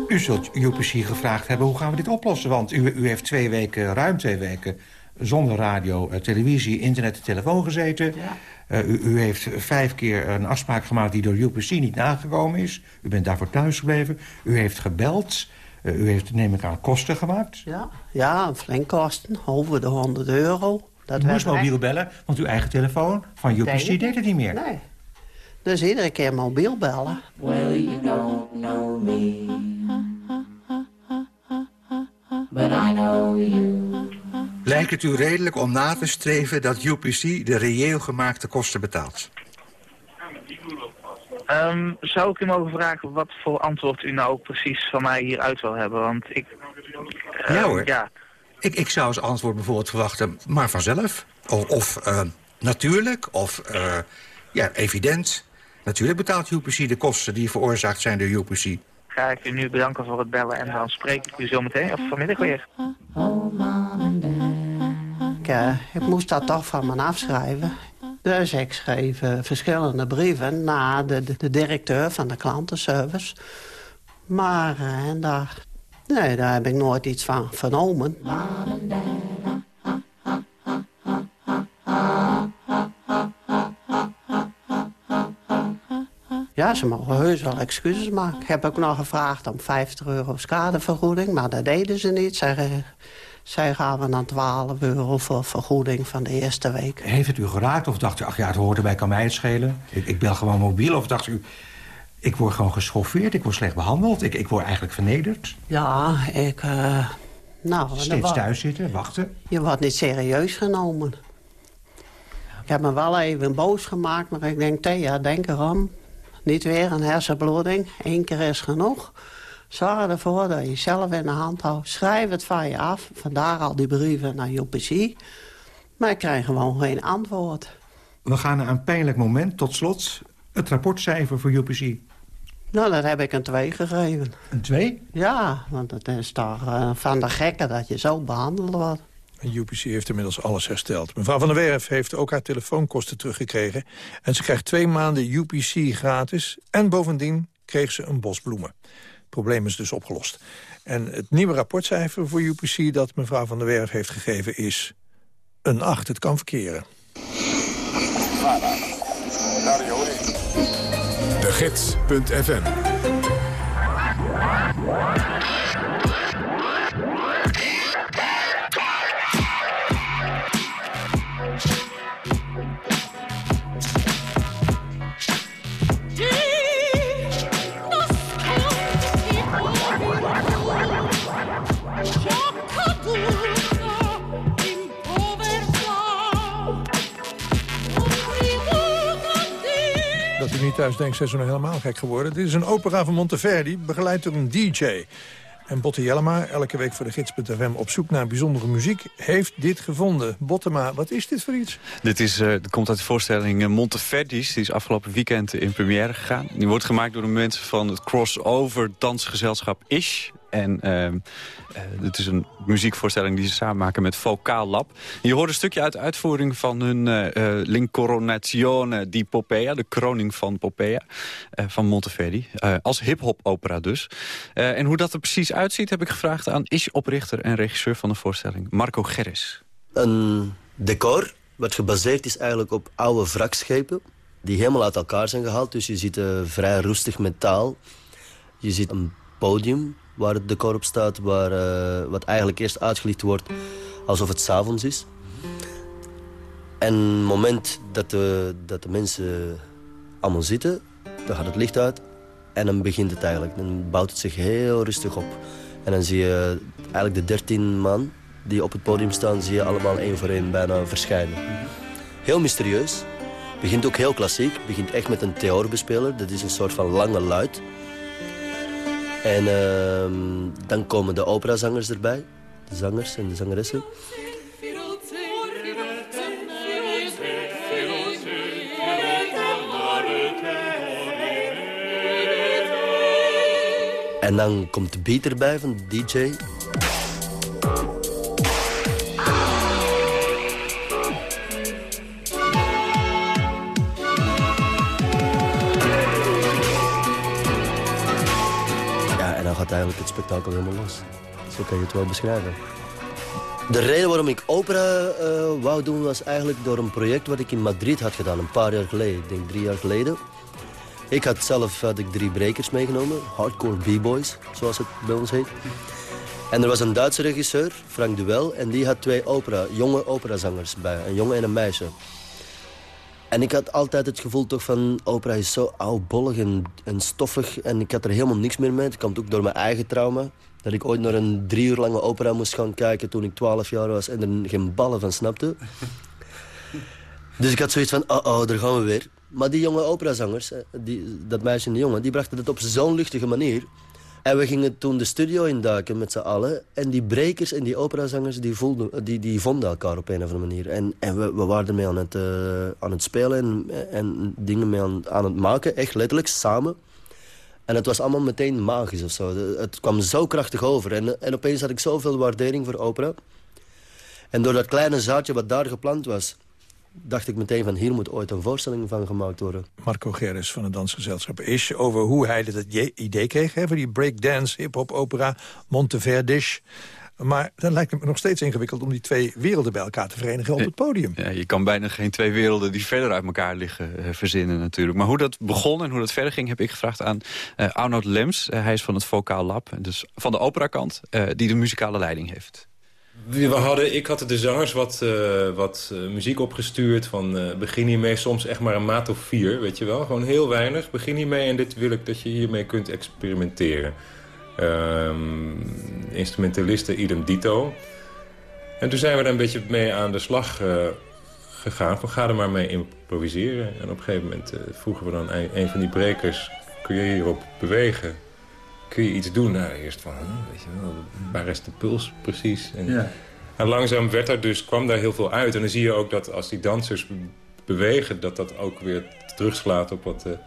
U zult UPC gevraagd hebben, hoe gaan we dit oplossen? Want u, u heeft twee weken, ruim twee weken, zonder radio, eh, televisie, internet en telefoon gezeten. Ja. Uh, u, u, heeft vijf keer een afspraak gemaakt die door UPC niet nagekomen is. U bent daarvoor thuis gebleven. U heeft gebeld. Uh, u heeft, neem ik aan, kosten gemaakt. Ja, ja flink kosten. Over de 100 euro. Dat u moest mobiel bellen, want uw eigen telefoon van UPC deed, deed het niet meer. Nee. Dus iedere keer mobiel bellen. Well, you don't know me. But I know you. Lijkt het u redelijk om na te streven dat UPC de reëel gemaakte kosten betaalt? Um, zou ik u mogen vragen wat voor antwoord u nou precies van mij hieruit wil hebben? Want ik... Uh, ja hoor. Ja. Ik, ik zou als antwoord bijvoorbeeld verwachten, maar vanzelf. Of, of uh, natuurlijk, of uh, ja, evident. Natuurlijk betaalt UPC de kosten die veroorzaakt zijn door UPC. Ga ik u nu bedanken voor het bellen en dan spreek ik u zo meteen of vanmiddag weer. Ik, uh, ik moest dat toch van me afschrijven. Dus ik schreef uh, verschillende brieven naar de, de, directeur van de klantenservice. Maar uh, en daar, nee, daar heb ik nooit iets van vernomen. Ja, ze mogen heus wel excuses maken. Ik heb ook nog gevraagd om 50 euro schadevergoeding, maar dat deden ze niet. Zij, zij gaven dan 12 euro voor vergoeding van de eerste week. Heeft het u geraakt of dacht u, ach ja, het hoort erbij, kan mij het schelen? Ik, ik bel gewoon mobiel of dacht u, ik word gewoon geschoffeerd, ik word slecht behandeld, ik, ik word eigenlijk vernederd? Ja, ik... Uh, nou, Steeds thuis zitten, wachten? Je wordt niet serieus genomen. Ik heb me wel even boos gemaakt, maar ik denk, Thea, denk erom. Niet weer een hersenbloeding. Eén keer is genoeg. Zorg ervoor dat je jezelf in de hand houdt. Schrijf het van je af. Vandaar al die brieven naar UPC. Maar ik krijg gewoon geen antwoord. We gaan naar een pijnlijk moment. Tot slot, het rapportcijfer voor UPC. Nou, dat heb ik een 2 gegeven. Een 2? Ja, want het is toch uh, van de gekken dat je zo behandeld wordt. En UPC heeft inmiddels alles hersteld. Mevrouw van der Werf heeft ook haar telefoonkosten teruggekregen. En ze krijgt twee maanden UPC gratis. En bovendien kreeg ze een bos bloemen. Probleem is dus opgelost. En het nieuwe rapportcijfer voor UPC dat mevrouw van der Werf heeft gegeven is een 8. Het kan verkeren. gids.fm u niet thuis denkt, ze is nog helemaal gek geworden. Dit is een opera van Monteverdi, begeleid door een DJ. En Botte Jellema, elke week voor de gids.fm op zoek naar bijzondere muziek... heeft dit gevonden. Bottema, wat is dit voor iets? Dit is, uh, komt uit de voorstelling uh, Monteverdi's. Die is afgelopen weekend in première gegaan. Die wordt gemaakt door de mensen van het crossover dansgezelschap Ish. En uh, het is een muziekvoorstelling die ze samen maken met Vocaal Lab. je hoort een stukje uit de uitvoering van hun uh, L'Incoronazione di Popea. De kroning van Popea, uh, van Monteverdi. als hip-hop opera dus. en hoe dat er precies uitziet heb ik gevraagd aan Ish-oprichter en regisseur van de voorstelling. Marco Gerris. Een decor wat gebaseerd is eigenlijk op oude wrakschepen. Die helemaal uit elkaar zijn gehaald. Dus je ziet vrij roestig metaal. Je ziet een podium waar het decor op staat, waar, uh, wat eigenlijk eerst uitgelicht wordt alsof het s'avonds is. En het moment dat de, dat de mensen allemaal zitten, dan gaat het licht uit en dan begint het eigenlijk. Dan bouwt het zich heel rustig op. En dan zie je eigenlijk de dertien man die op het podium staan, zie je allemaal één voor één bijna verschijnen. Heel mysterieus. Begint ook heel klassiek. Begint echt met een theorbespeler. Dat is een soort van lange luid. En uh, dan komen de operazangers erbij. De zangers en de zangeressen. En dan komt de beat erbij van de DJ. Eigenlijk het spektakel helemaal los. Zo kan je het wel beschrijven. De reden waarom ik opera uh, wou doen was eigenlijk door een project wat ik in Madrid had gedaan. Een paar jaar geleden, ik denk drie jaar geleden. Ik had zelf had ik drie breakers meegenomen. Hardcore b-boys, zoals het bij ons heet. En er was een Duitse regisseur, Frank Duel. En die had twee opera, jonge operazangers bij. Een jongen en een meisje. En ik had altijd het gevoel toch van... opera is zo oudbollig en, en stoffig. En ik had er helemaal niks meer mee. Het kwam ook door mijn eigen trauma. Dat ik ooit naar een drie uur lange opera moest gaan kijken... toen ik twaalf jaar was en er geen ballen van snapte. dus ik had zoiets van, oh, oh, daar gaan we weer. Maar die jonge operazangers, die, dat meisje en die jongen... die brachten het op zo'n luchtige manier... En we gingen toen de studio induiken met z'n allen. En die brekers en die operazangers die, voelden, die, die vonden elkaar op een of andere manier. En, en we, we waren ermee aan het, uh, aan het spelen en, en dingen mee aan, aan het maken. Echt letterlijk, samen. En het was allemaal meteen magisch of zo. Het kwam zo krachtig over. En, en opeens had ik zoveel waardering voor opera. En door dat kleine zaadje wat daar geplant was dacht ik meteen van hier moet ooit een voorstelling van gemaakt worden. Marco Gerris van het dansgezelschap Ish over hoe hij dat idee kreeg... Hè, voor die breakdance, hip-hop, opera, Monteverdish... Maar dan lijkt het me nog steeds ingewikkeld om die twee werelden bij elkaar te verenigen op het podium. Ja, je kan bijna geen twee werelden die verder uit elkaar liggen uh, verzinnen natuurlijk. Maar hoe dat begon en hoe dat verder ging heb ik gevraagd aan uh, Arnold Lems. Uh, hij is van het Vocaal Lab, dus van de operakant, die de muzikale leiding heeft. We hadden, ik had de zangers wat, uh, wat uh, muziek opgestuurd. Van uh, begin hiermee soms echt maar een maat of vier, weet je wel. Gewoon heel weinig. Begin hiermee en dit wil ik dat je hiermee kunt experimenteren. Um, instrumentalisten idem dito. En toen zijn we daar een beetje mee aan de slag gegaan. Van ga er maar mee improviseren. En op een gegeven moment vroegen we dan een, een van die brekers... kun je hierop bewegen? Kun je iets doen? Nou, eerst van, weet je wel, waar is de puls precies? En, ja. en langzaam werd er dus, kwam daar heel veel uit. En dan zie je ook dat als die dansers bewegen... dat dat ook weer terugslaat op wat de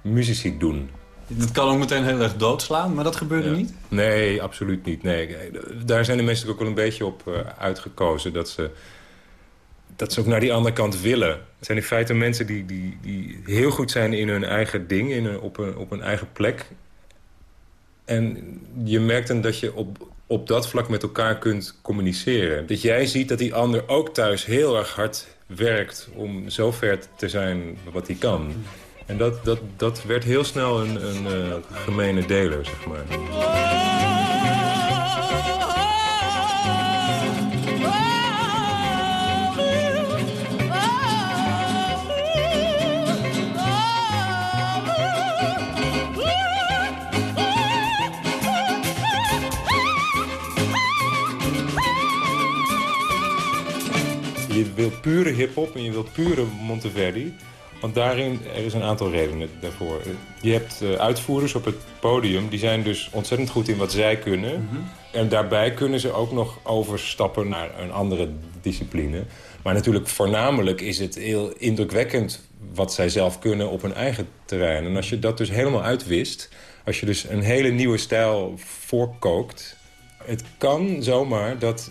muzici doen. Dat kan ook meteen heel erg doodslaan, maar dat gebeurde niet? Nee, absoluut niet. Nee. Daar zijn de mensen ook wel een beetje op uh, uitgekozen. Dat ze, dat ze ook naar die andere kant willen. Het zijn in feite mensen die, die, die heel goed zijn in hun eigen ding, in een, op, een, op een eigen plek. En je merkt dan dat je op, op dat vlak met elkaar kunt communiceren. Dat jij ziet dat die ander ook thuis heel erg hard werkt om zo ver te zijn wat hij kan. En dat, dat, dat werd heel snel een, een uh, gemene deler, zeg maar. Je wil pure hip-hop en je wil pure Monteverdi. Want daarin, er is een aantal redenen daarvoor. Je hebt uh, uitvoerders op het podium, die zijn dus ontzettend goed in wat zij kunnen. Mhm. En daarbij kunnen ze ook nog overstappen naar een andere discipline. Maar natuurlijk voornamelijk is het heel indrukwekkend wat zij zelf kunnen op hun eigen terrein. En als je dat dus helemaal uitwist, als je dus een hele nieuwe stijl voorkookt... het kan zomaar dat,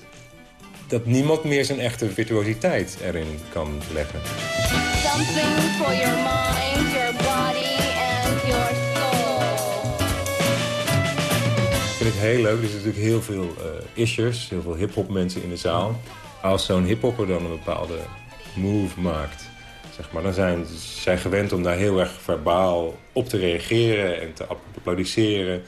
dat niemand meer zijn echte virtuositeit erin kan leggen. Something for your mind, your body and your soul. Ik vind het heel leuk. Er zitten natuurlijk heel veel uh, ishers, heel veel hip-hop mensen in de zaal. Als zo'n hip-hopper dan een bepaalde move maakt, zeg maar, dan zijn zij gewend om daar heel erg verbaal op te reageren en te applaudisseren.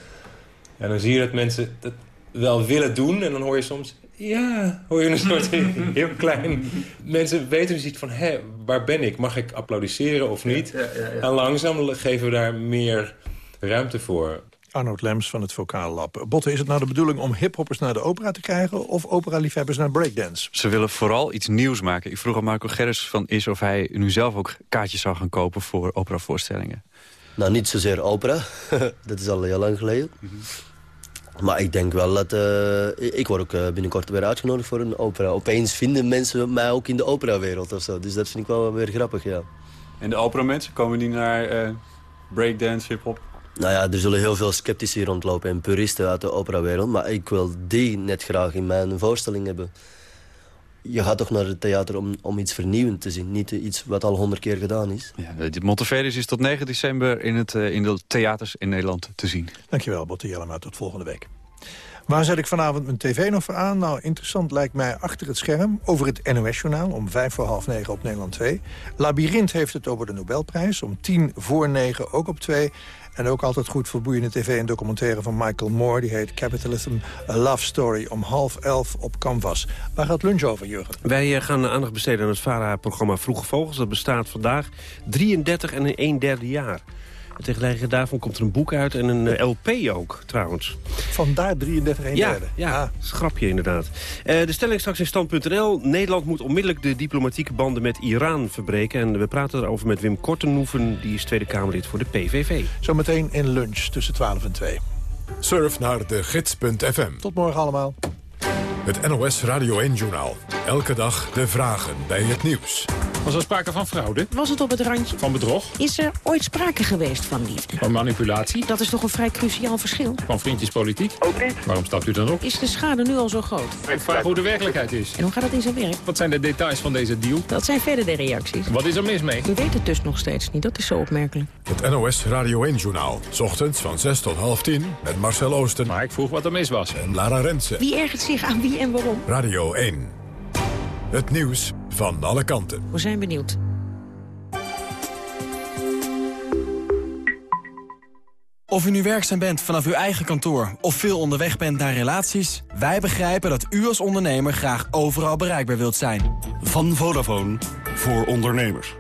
En dan zie je dat mensen dat wel willen doen en dan hoor je soms... Ja, hoor je een soort heel klein... Mensen weten dus niet van, hé, waar ben ik? Mag ik applaudisseren of niet? Ja, ja, ja, ja. En langzaam geven we daar meer ruimte voor. Arnoud Lems van het Vocaal Lab. Botte, is het nou de bedoeling om hiphoppers naar de opera te krijgen... of opera-liefhebbers naar breakdance? Ze willen vooral iets nieuws maken. Ik vroeg aan Marco Gerris van Is of hij nu zelf ook kaartjes zou gaan kopen voor operavoorstellingen. Nou, niet zozeer opera. dat is al heel lang geleden. Maar ik denk wel dat... eh, ik word ook eh, binnenkort weer uitgenodigd voor een opera. Opeens vinden mensen mij ook in de operawereld of zo. Dus dat vind ik wel weer grappig, ja. En de operamensen, komen die naar eh, breakdance, hip-hop? Nou ja, er zullen heel veel sceptici rondlopen en puristen uit de operawereld. Maar ik wil die net graag in mijn voorstelling hebben. Je gaat toch naar het theater om, om iets vernieuwend te zien. Niet iets wat al honderd keer gedaan is. Ja, de Monteverdi is tot 9 december in, het, eh, in de theaters in Nederland te zien. Dankjewel, Botte Jellema. Tot volgende week. Waar zet ik vanavond mijn tv nog voor aan? Nou, interessant lijkt mij achter het scherm over het NOS-journaal... om vijf voor half negen op Nederland 2. Labyrinth heeft het over de Nobelprijs, om tien voor negen ook op 2. En ook altijd goed voor boeiende tv en documentaire van Michael Moore. Die heet Capitalism, A Love Story, om half elf op Canvas. Waar gaat lunch over, Jurgen? Wij eh, gaan aandacht besteden aan het VARA-programma Vroege Vogels. Dat bestaat vandaag 33 en een 1 derde jaar. En tegelijkertijd daarvan komt er een boek uit en een eh, LP ook, trouwens. Vandaar 33 1 Ja, derde. ja dat is een grapje inderdaad. Eh, de stelling straks in stand.nl. Nederland moet onmiddellijk de diplomatieke banden met Iran verbreken. En we praten erover met Wim Kortenhoeven. Die is Tweede Kamerlid voor de PVV. Zometeen in lunch tussen 12 en 2. Surf naar de gids.fm. Tot morgen allemaal. Het NOS Radio 1-journaal. Elke dag de vragen bij het nieuws. Was er sprake van fraude? Was het op het randje? Van bedrog? Is er ooit sprake geweest van liefde? Van manipulatie? Dat is toch een vrij cruciaal verschil? Van vriendjespolitiek? Ook niet. Waarom stapt u dan op? Is de schade nu al zo groot? Ik vraag hoe de werkelijkheid is. En hoe gaat het in zijn werk? Wat zijn de details van deze deal? Dat zijn verder de reacties. Wat is er mis mee? U weet het dus nog steeds niet, dat is zo opmerkelijk. Het NOS Radio 1-journaal. Ochtends van 6 tot half 10 met Marcel Oosten. Maar ik vroeg wat er mis was. En Lara Rensen. Wie ergert zich aan wie en waarom? Radio 1. Het nieuws van alle kanten. We zijn benieuwd. Of u nu werkzaam bent vanaf uw eigen kantoor of veel onderweg bent naar relaties... wij begrijpen dat u als ondernemer graag overal bereikbaar wilt zijn. Van Vodafone voor ondernemers.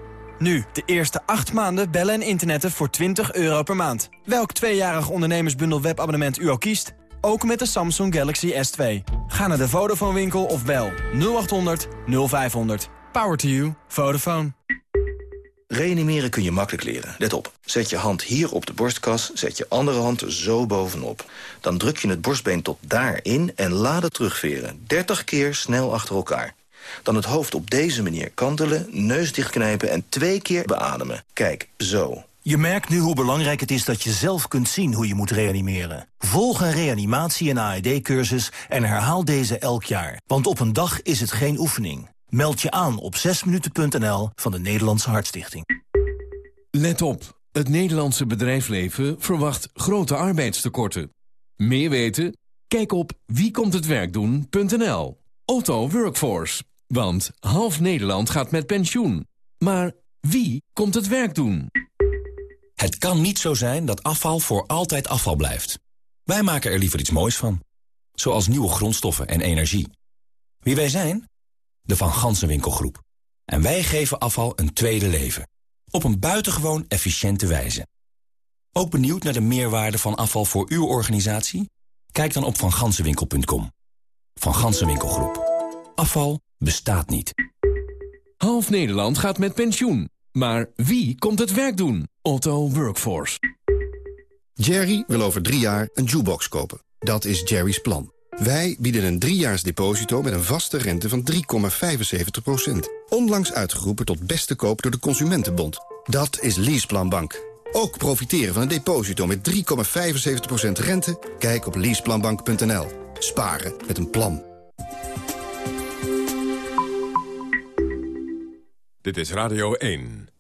Nu, de eerste acht maanden bellen en internetten voor 20 euro per maand. Welk tweejarig ondernemersbundel webabonnement u ook kiest... ook met de Samsung Galaxy S2. Ga naar de Vodafone winkel of bel 0800 0500. Power to you. Vodafone. Reanimeren kun je makkelijk leren. Let op. Zet je hand hier op de borstkas, zet je andere hand zo bovenop. Dan druk je het borstbeen tot daarin en laat het terugveren. 30 keer snel achter elkaar. Dan het hoofd op deze manier kantelen, neus dichtknijpen en twee keer beademen. Kijk, zo. Je merkt nu hoe belangrijk het is dat je zelf kunt zien hoe je moet reanimeren. Volg een reanimatie- en AED-cursus en herhaal deze elk jaar. Want op een dag is het geen oefening. Meld je aan op 6minuten.nl van de Nederlandse Hartstichting. Let op, het Nederlandse bedrijfsleven verwacht grote arbeidstekorten. Meer weten? Kijk op wiekomthetwerkdoen.nl. Otto Workforce, want half Nederland gaat met pensioen. Maar wie komt het werk doen? Het kan niet zo zijn dat afval voor altijd afval blijft. Wij maken er liever iets moois van. Zoals nieuwe grondstoffen en energie. Wie wij zijn? De Van Gansenwinkelgroep. En wij geven afval een tweede leven. Op een buitengewoon efficiënte wijze. Ook benieuwd naar de meerwaarde van afval voor uw organisatie? Kijk dan op vangansenwinkel.com. Van Gansenwinkelgroep. Afval bestaat niet. Half Nederland gaat met pensioen. Maar wie komt het werk doen? Otto Workforce. Jerry wil over drie jaar een jukebox kopen. Dat is Jerry's plan. Wij bieden een driejaars deposito met een vaste rente van 3,75%. Onlangs uitgeroepen tot beste koop door de Consumentenbond. Dat is Leaseplanbank. Ook profiteren van een deposito met 3,75% rente? Kijk op leaseplanbank.nl. Sparen met een plan. Dit is Radio 1.